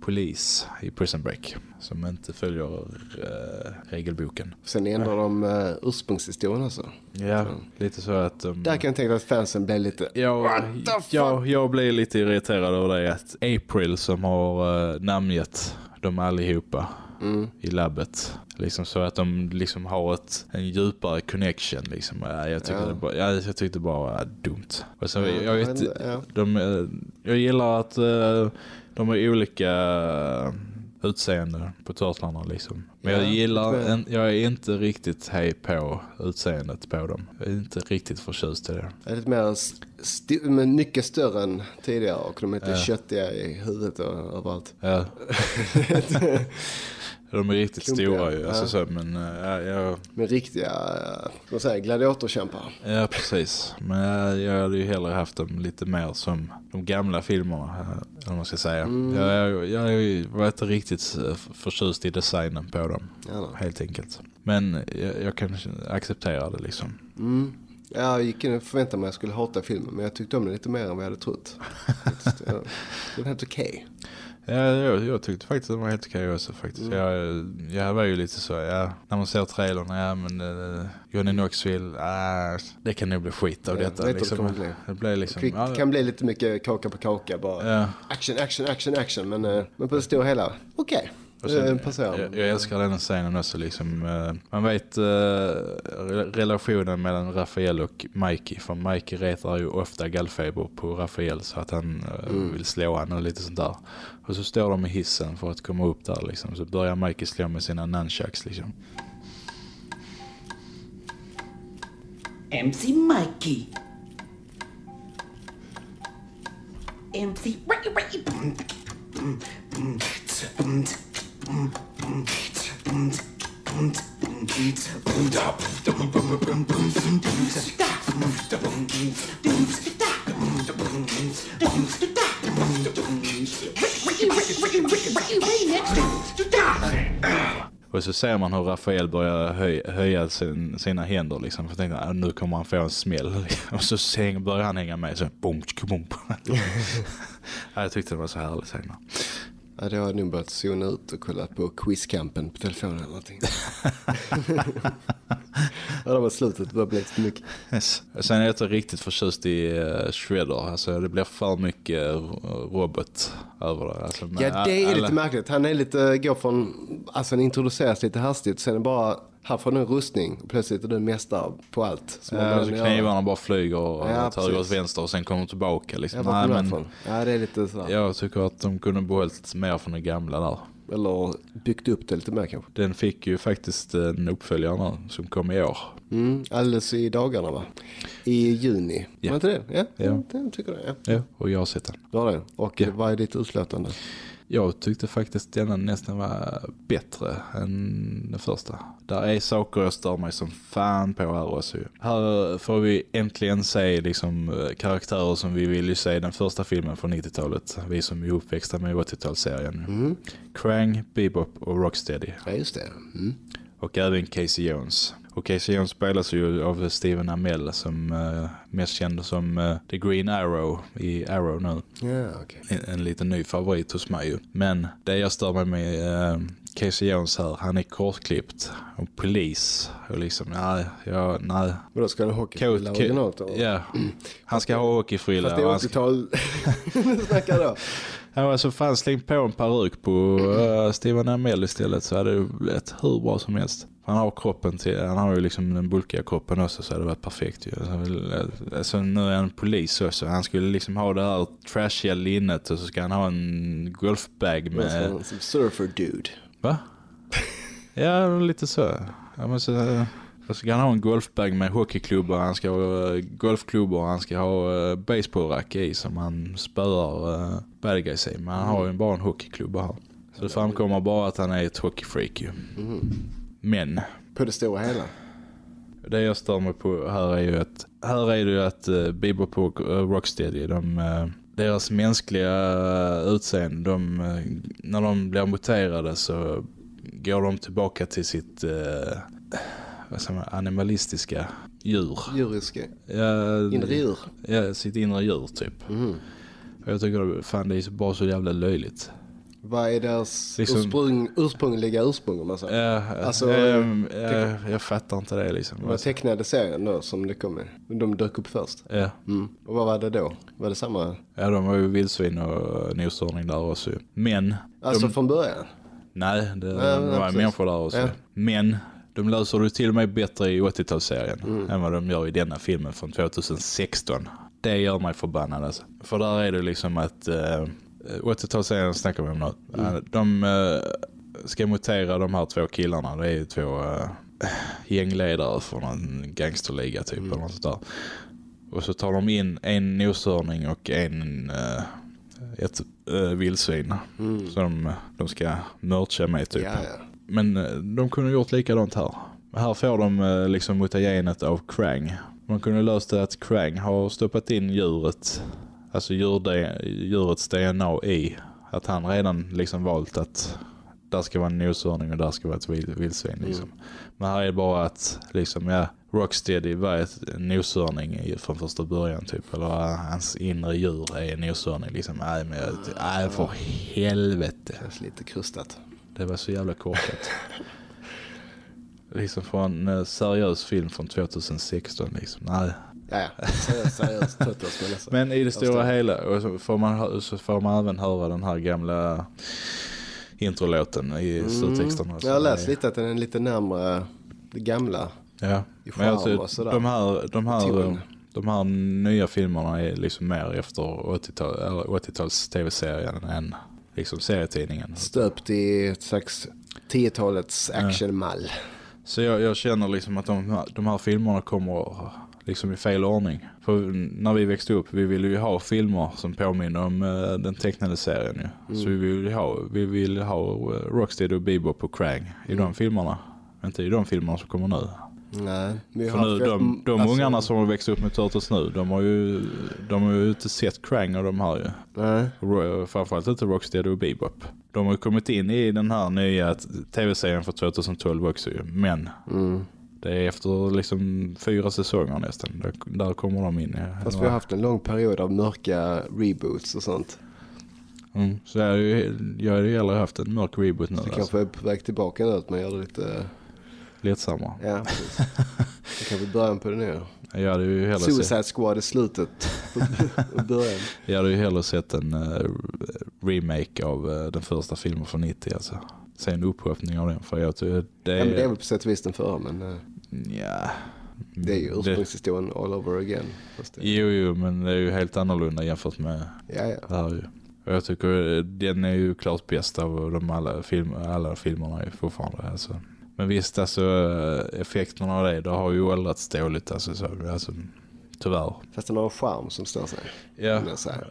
polis i Prison Break. Som inte följer uh, regelboken. Sen ändrar de uh, ursprungshistorien också. Ja, lite så att... Um, Där kan jag tänka att fansen blev lite... jag, fuck? jag, jag blir lite irriterad över det att April som har uh, namngett dem allihopa Mm. i labbet. Liksom så att de liksom har ett, en djupare connection. Liksom. Ja, jag, tycker Ja. det bara, ja, jag tyckte bara var dumt. Och så, jag, jag vet, ja. de, eh, jag gillar att eh, de har olika utseende på turtlarna liksom. Men Ja, jag gillar, mer. en, jag är inte riktigt hej på utseendet på dem. Jag är inte riktigt förtjust i det. Det är lite mer st- st- men mycket större än tidigare och de är lite Ja. köttiga i huvudet och överallt. Ja. de är riktigt Klumpiga, stora ju. Alltså, så, men eh, ja, jag, Med riktiga eh, vad säger, jag, gladiatorkämpar. Ja, precis. Men jag, jag hade ju hellre haft dem lite mer som de gamla filmerna, eh, eller man ska säga. Mm. Jag, jag, jag var inte riktigt eh, förtjust i designen på dem, Ja, helt enkelt. Men jag, jag kan acceptera det liksom. Mm. Ja, jag gick in och förväntade mig att jag skulle hata filmen, men jag tyckte om den lite mer än vad jag hade trott. Den är helt okej. Ja, jag, jag tyckte faktiskt det var helt okej också faktiskt. Mm. Jag, jag var ju lite så, ja, när man ser trailern, ja men uh, Johnny Knoxville, ah, det kan nog bli skit av Ja, detta. det Liksom. kommer bli. Det blir liksom, Det ja, kan bli lite mycket kaka på kaka bara. Ja. Action, action, action, action. Men, eh, men på det stora hela, okej. Och sen, Okay. passerar. jag, jag älskar den scenen också. Liksom, eh, man vet eh, re- relationen mellan Rafael och Mikey. För Mikey retar ju ofta gallfeber på Rafael så att han eh, Mm. vill slå han och lite sånt där. Och så står de i hissen för att komma upp där. Liksom. Så börjar Mikey slå med sina nunchucks. Liksom. MC Mikey. MC och så ser man hur Rafael börjar höj, höja sin, sina händer. Liksom. För jag tänkte, ah, nu kommer han få en smäll. Och så häng, börjar han hänga med. Så boom, tsk, ja, jag tyckte det var så härligt senare. Ja, då har jag nog börjat zona ut och kolla på quizkampen på telefonen eller någonting. ja, det var slutet. Det började bli för mycket. Yes. Sen är jag inte riktigt förtjust i uh, Shredder. Alltså, det blir för mycket eh, robot över det. Alltså, Ja, det är alla- lite märkligt. Han är lite, går från, alltså han introduceras lite hastigt. Sen är det bara, här får du en rustning. Och plötsligt är du mästare på allt. som Ja, behöver alltså, göra. knivarna bara flyger och Ja, åt och precis. vänster och sen kommer de tillbaka. Liksom. Ja, Nej, men? Ja, det är lite sådär. jag tycker att de kunde behållit mer från det gamla där. Eller byggt upp det lite mer kanske. Den fick ju faktiskt en uppföljare som kom i år. Mm, alldeles i dagarna va? I juni. Ja. Var inte det? Ja, Ja. ja. jag tycker det. Ja. Ja, och jag har sett den. Har det? Och vad är ditt utlåtande? Jag tyckte faktiskt denna nästan var bättre än den första. Där är saker jag stör mig som fan på här också. Här får vi äntligen se liksom, karaktärer som vi vill ju se i den första filmen från 90-talet. Vi som är uppväxta med 80-talsserien. Krang, Bebop och Rocksteady. Ja, just det. Mm. Och även Casey Jones. Och Casey Jones spelas ju av Steven Amell som eh, mest känd som eh, The Green Arrow i Arrow nu. Ja, okej. En, en liten ny favorit hos mig ju. Men det jag stör mig med eh, Casey Jones här, han är kortklippt och polis. Och liksom, nej, ja, nej. Men då ska han ha hockeyfrilla originalt? Ja, han ska ha hockeyfrilla. Fast det är han ska- 80-tal du snackar då. Ja, alltså fan släng på en peruk på uh, Steven Amell istället så hade det blivit hur bra som helst. Han har kroppen till, han har ju liksom den bulkiga kroppen också så det varit perfekt ju. Alltså, Alltså nu är han polis också. Han skulle liksom ha det här trashiga linnet och så ska han ha en golfbag med... Som surfer dude. Va? Ja, lite så. Ja, men så, så ska han ha en golfbag med hockeyklubbor, han ska ha eh, golfklubbor, han ska ha uh, baseballrack i som han spöar uh, bad guys i. Men han har ju bara en hockeyklubba här. Så det framkommer bara att han är ett hockeyfreak ju. Men På det stora hela. det jag stör mig på här är ju att här är det ju att uh, Bebop och uh, Rocksteady, de, uh, deras mänskliga uh, utseende, de, uh, när de blir muterade så går de tillbaka till sitt uh, vad säger man, animalistiska djur. Djuriska. Ja, Inre djur. Ja, sitt inre djur typ. Och jag tycker fan det är bara så jävla löjligt. Vad är deras Liksom- ursprung, ursprungliga ursprung om man säger? Ja, Alltså, jag, eh, jag, fattar inte det liksom. Var tecknade serien då som det kom i. De dök upp först. Ja. Mm. Och vad var det då? Var det samma? Ja, de var ju vildsvin och noshörning där också. Men, Alltså de, från början? nej, det, nej, det var precis. människor där också. Ja. Men, de löser det till och med bättre i 80-talsserien Mm. än vad de gör i denna filmen från 2016. Det gör mig förbannad alltså. För där är det liksom att uh, 80-talsserien snackar vi om nu. Mm. Eh, De eh, ska mutera de här två killarna. Det är ju två uh, gängledare från en gangsterliga typ Mm. eller något sånt där. Och så tar de in en noshörning och en uh, ett uh, vildsvin som de ska mörcha med typ. Mm. Ja, ja. Men eh, de kunde gjort likadant här. Här får de eh, liksom mutagenet av Krang. Man kunde löst det att Krang har stoppat in djuret, alltså djurde, djurets DNA i. Att han redan liksom valt att där ska vara en noshörning och där ska vara ett vil- vildsvin. Liksom. Men här är det bara att liksom, ja, Rocksteady var ett noshörning i- från första början typ. Eller eh, hans inre djur är en noshörning. Liksom. Nej, men jag, nej, för helvete. Känns lite krustat. Det var så jävla korkat. liksom från en eh, seriös film från 2016 liksom. Nej. Ja, ja. Seriöst, seriöst. Men i det stora hela och så får, man, så får man även höra den här gamla introlåten i. Mm. Jag har läst lite att den är lite närmare det gamla. Ja. Men och sådär. de, här, de, här, Ton. de här nya filmerna är liksom mer efter 80-tal, eller 80-tals tv-serien än liksom serietidningen. Stöpt i ett slags 10-talets actionmall. Så jag, jag känner liksom att de, här- de här filmerna kommer liksom i fel ordning. För när vi växte upp, vi ville ju ha filmer som påminner om eh, den tecknade serien ju. Så vi ville ha, vi ville ha eh, Rocksteady och Bebop och Krang i de filmerna. Inte i de filmerna som kommer nu. Nej. vi För nu, de, de alltså, ungarna som har växt upp med Turtles nu, de har ju, de har ju inte sett Krang och de här ju. Nej. Framförallt inte Rocksteady och Bebop. De har ju kommit in i den här nya tv-serien för 2012 också ju. Men Mm. det är efter liksom fyra säsonger nästan. Där, där kommer de in. Fast vi har haft en lång period av mörka reboots och sånt. mm. Så jag har ju, jag har ju hellre haft en mörk reboot nu. Så Alltså. kanske är på väg tillbaka nu att man gör det lite... Lättsammare. Ja, precis. Det kanske är början på det nu. Jag hade ju hellre sett, Suicide Squad i slutet. Början. jag hade ju hellre sett en eh, remake av eh, den första filmen från 90 alltså. Se en upphoppning av den. För jag tror det Ja, men det är väl på sätt och vis den förra men eh, Ja. det är ju Det- ursprungshistorien all over again. Det, Jo, jo, men det är ju helt annorlunda jämfört med ja, ja. det här ju. Och jag tycker den är ju klart bäst av de alla, film, alla filmerna fortfarande. Alltså. Men visst, alltså effekterna av det, det har ju åldrats dåligt. Alltså, så, alltså, tyvärr. Fast den har en charm som står sig. Ja,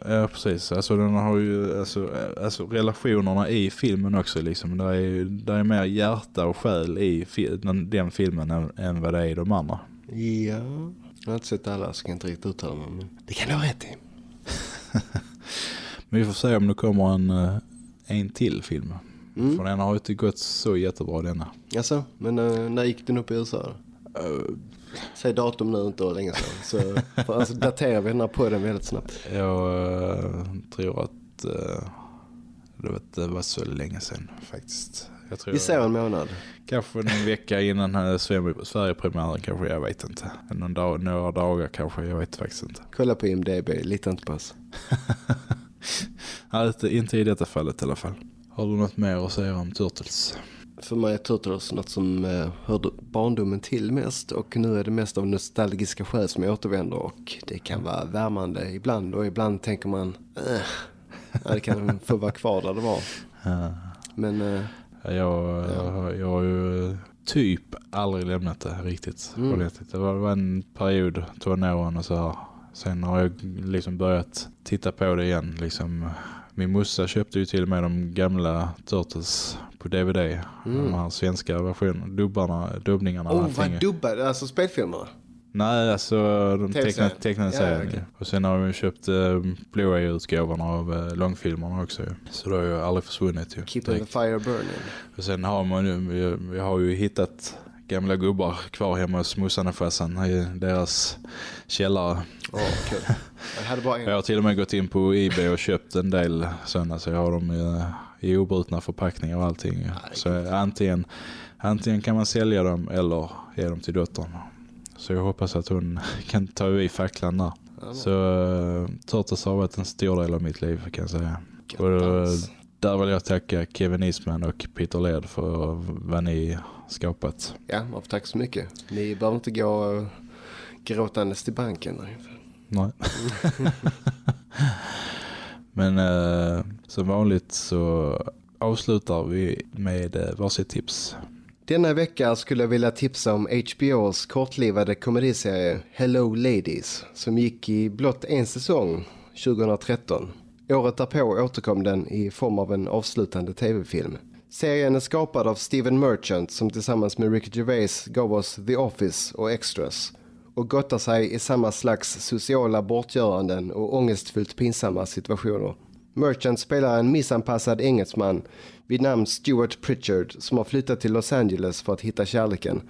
ja precis. Alltså, den har ju, alltså, alltså relationerna i filmen också. Liksom. Där, är, där är mer hjärta och själ i den, den filmen än, än vad det är i de andra. Ja, jag har inte sett alla så jag kan inte riktigt uttala mig. Men det kan du ha rätt i. Men vi får se om det kommer en, eh, en till film. Mm. För den har inte gått så jättebra denna. Alltså, men uh, när gick den upp i USA då? Säg datum nu, inte hur länge sedan. Så för, alltså, daterar vi den här podden väldigt snabbt. Jag eh, tror att eh, det, var, det var så länge sedan faktiskt. Jag tror Vi ser en månad. kanske en vecka innan uh, Sverigepremiären kanske, jag vet inte. Någon dag, några dagar kanske, jag vet faktiskt inte. Kolla på IMDB, lita inte på oss. Inte i detta fallet i alla fall. Har du något mer att säga om Turtles? För mig är Turtles något som eh, hörde barndomen till mest och nu är det mest av nostalgiska skäl som jag återvänder och det kan vara värmande ibland och ibland tänker man eh, ja, det kan få vara kvar där det var. Men eh, Jag, jag, jag har ju typ aldrig lämnat det riktigt. Mm. det var en period, tonåren och så här. Sen har jag liksom börjat titta på det igen. Liksom, min mussa köpte ju till och med de gamla Turtles på DVD. De här svenska versionerna, dubbarna, dubbningarna. och oh, vad dubbade, alltså spelfilmerna. Nej, alltså de tecknade, tecknade Ja, serien. okej. Och sen har vi köpt eh, Blu-ray-utgåvorna av eh, långfilmerna också. Så det har ju aldrig försvunnit ju. Keeping the fire burning. Och sen har man ju, vi, vi har ju hittat gamla gubbar kvar hemma hos Mussan och Fassan i deras källare. Åh, kul. Jag hade bara Jag en. har till och med gått in på Ebay och köpt en del sådana så jag har dem i, i obrutna förpackningar och allting. Så antingen, antingen kan man sälja dem eller ge dem till dottern. Så jag hoppas att hon kan ta i facklan där. Så uh, Turtles har varit en stor del av mitt liv kan jag säga. Och Göttans. där vill jag tacka Kevin Eastman och Peter Led för vad ni skapat. Ja, tacka så mycket. Ni behöver inte gå uh, gråtandes till banken. Nej. Men eh, som vanligt så avslutar vi med eh, varsitt tips. Denna vecka skulle jag vilja tipsa om HBOs kortlivade komediserie Hello Ladies som gick i blott en säsong 2013. Året därpå återkom den i form av en avslutande tv-film. Serien är skapad av Steven Merchant som tillsammans med Ricky Gervais gav oss The Office och Extras och gottar sig i samma slags sociala bortgöranden och ångestfullt pinsamma situationer. Merchant spelar en missanpassad engelsman vid namn Stuart Pritchard som har flyttat till Los Angeles för att hitta kärleken.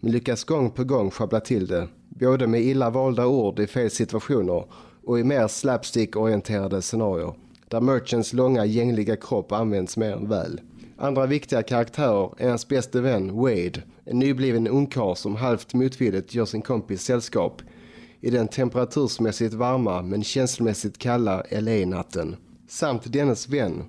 Men lyckas gång på gång sjabbla till det, både med illa valda ord i fel situationer och i mer slapstick-orienterade scenarier, där Merchants långa gängliga kropp används mer än väl. Andra viktiga karaktärer är hans bäste vän Wade, en nybliven ungkarl som halvt motvilligt gör sin kompis sällskap i den temperatursmässigt varma men känslomässigt kalla LA-natten. Samt dennes vän,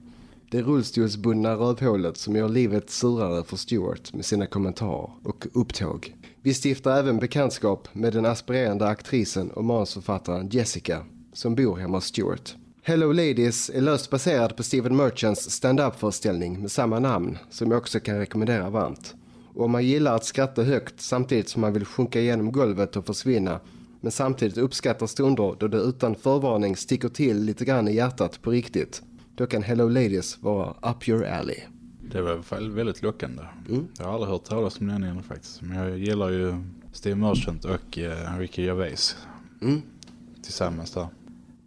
det rullstolsbundna rövhålet som gör livet surare för Stewart med sina kommentarer och upptåg. Vi stiftar även bekantskap med den aspirerande aktrisen och manusförfattaren Jessica som bor hemma hos Stewart. Hello Ladies är löst baserad på Steven Merchants stand-up-föreställning med samma namn som jag också kan rekommendera varmt. Och om man gillar att skratta högt samtidigt som man vill sjunka igenom golvet och försvinna men samtidigt uppskattar stunder då det utan förvarning sticker till lite grann i hjärtat på riktigt då kan Hello Ladies vara up your alley. Det var väldigt lockande. Jag har aldrig hört talas om den än faktiskt. Men jag gillar ju Steve Merchant och eh, Ricky Gervais. Tillsammans där.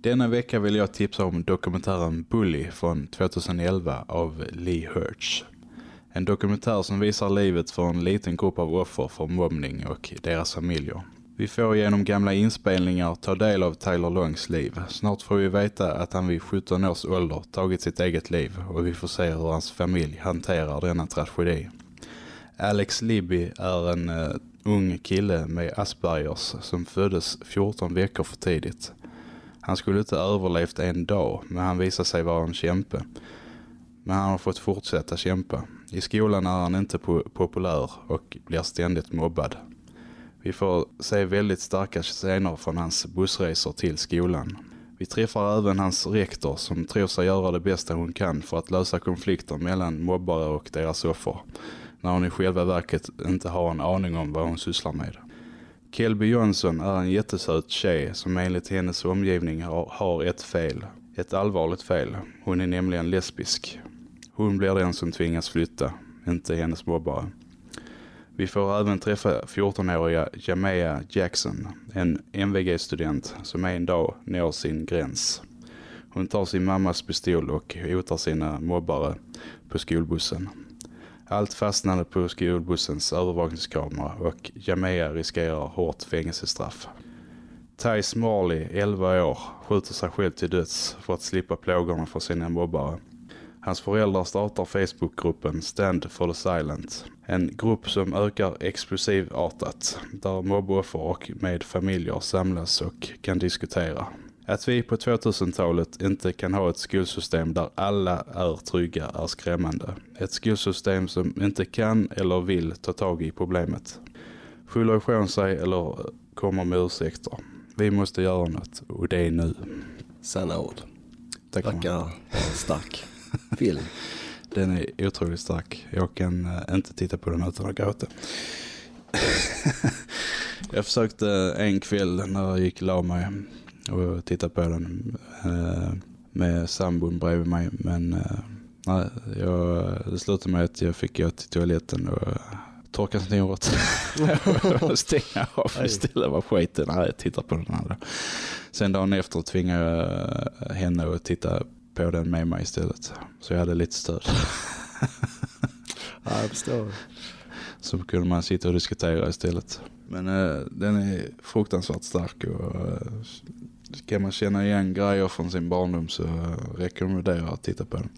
Denna vecka vill jag tipsa om dokumentären Bully från 2011 av Lee Hirsch. En dokumentär som visar livet för en liten grupp av offer för mobbning och deras familjer. Vi får genom gamla inspelningar ta del av Tyler Longs liv. Snart får vi veta att han vid 17 års ålder tagit sitt eget liv och vi får se hur hans familj hanterar denna tragedi. Alex Libby är en uh, ung kille med Aspergers som föddes 14 veckor för tidigt. Han skulle inte överlevt en dag men han visade sig vara en kämpe. Men han har fått fortsätta kämpa. I skolan är han inte po- populär och blir ständigt mobbad. Vi får se väldigt starka scener från hans bussresor till skolan. Vi träffar även hans rektor som tror sig göra det bästa hon kan för att lösa konflikter mellan mobbare och deras offer. När hon i själva verket inte har en aning om vad hon sysslar med. Kelby Johnson är en jättesöt tjej som enligt hennes omgivning har, har ett fel. Ett allvarligt fel. Hon är nämligen lesbisk. Hon blir den som tvingas flytta, inte hennes mobbare. Vi får även träffa 14-åriga Jamea Jackson, en MVG-student som en dag når sin gräns. Hon tar sin mammas pistol och hotar sina mobbare på skolbussen. Allt fastnade på skolbussens övervakningskamera och Jamea riskerar hårt fängelsestraff. Thais Marley, 11 år, skjuter sig själv till döds för att slippa plågorna för sina mobbare. Hans föräldrar startar Facebookgruppen Stand for the Silent. En grupp som ökar explosivartat, där mobboffer och med familjer samlas och kan diskutera. Att vi på 2000-talet inte kan ha ett skolsystem där alla är trygga är skrämmande. Ett skolsystem som inte kan eller vill ta tag i problemet. Skyller ifrån sig eller kommer med ursäkter. Vi måste göra något och det är nu. Sanna ord. Tack. Verkar stark film. Den är otroligt stark. Jag kan eh, inte titta på den utan att gråta. jag försökte en kväll när jag gick och la mig och titta på den eh, med sambon bredvid mig. Men eh, nej, jag, det slutade med att jag fick gå till toaletten och torka snoret och stänga av istället. Var skiten, nej jag tittar på den andra. Sen dagen efter tvingade jag henne att titta på den med mig istället. Så jag hade lite stöd. Ja, jag förstår. Så kunde man sitta och diskutera istället. Men eh, den är fruktansvärt stark och eh, kan man känna igen grejer från sin barndom så eh, rekommenderar jag att titta på den.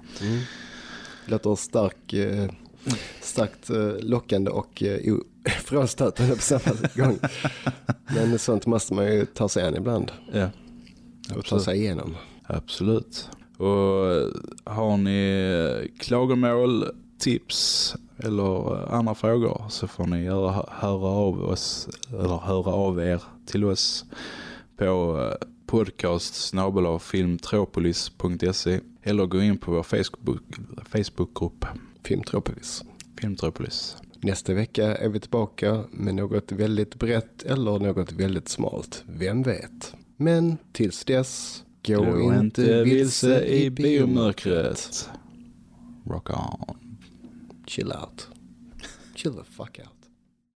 Låter stark, eh, starkt eh, lockande och frånstötande på samma gång. Men sånt måste man ju ta sig an ibland. Ja, Och ta sig igenom. Absolut. Och har ni klagomål, tips eller andra frågor så får ni göra, höra av oss eller höra av er till oss på podcast filmtropolis.se eller gå in på vår Facebook, Facebookgrupp Filmtropolis. Filmtropolis. Nästa vecka är vi tillbaka med något väldigt brett eller något väldigt smalt. Vem vet? Men tills dess, gå, Gå inte vilse i biomörkret. biomörkret. Rock on. Chill out. Chill the fuck out.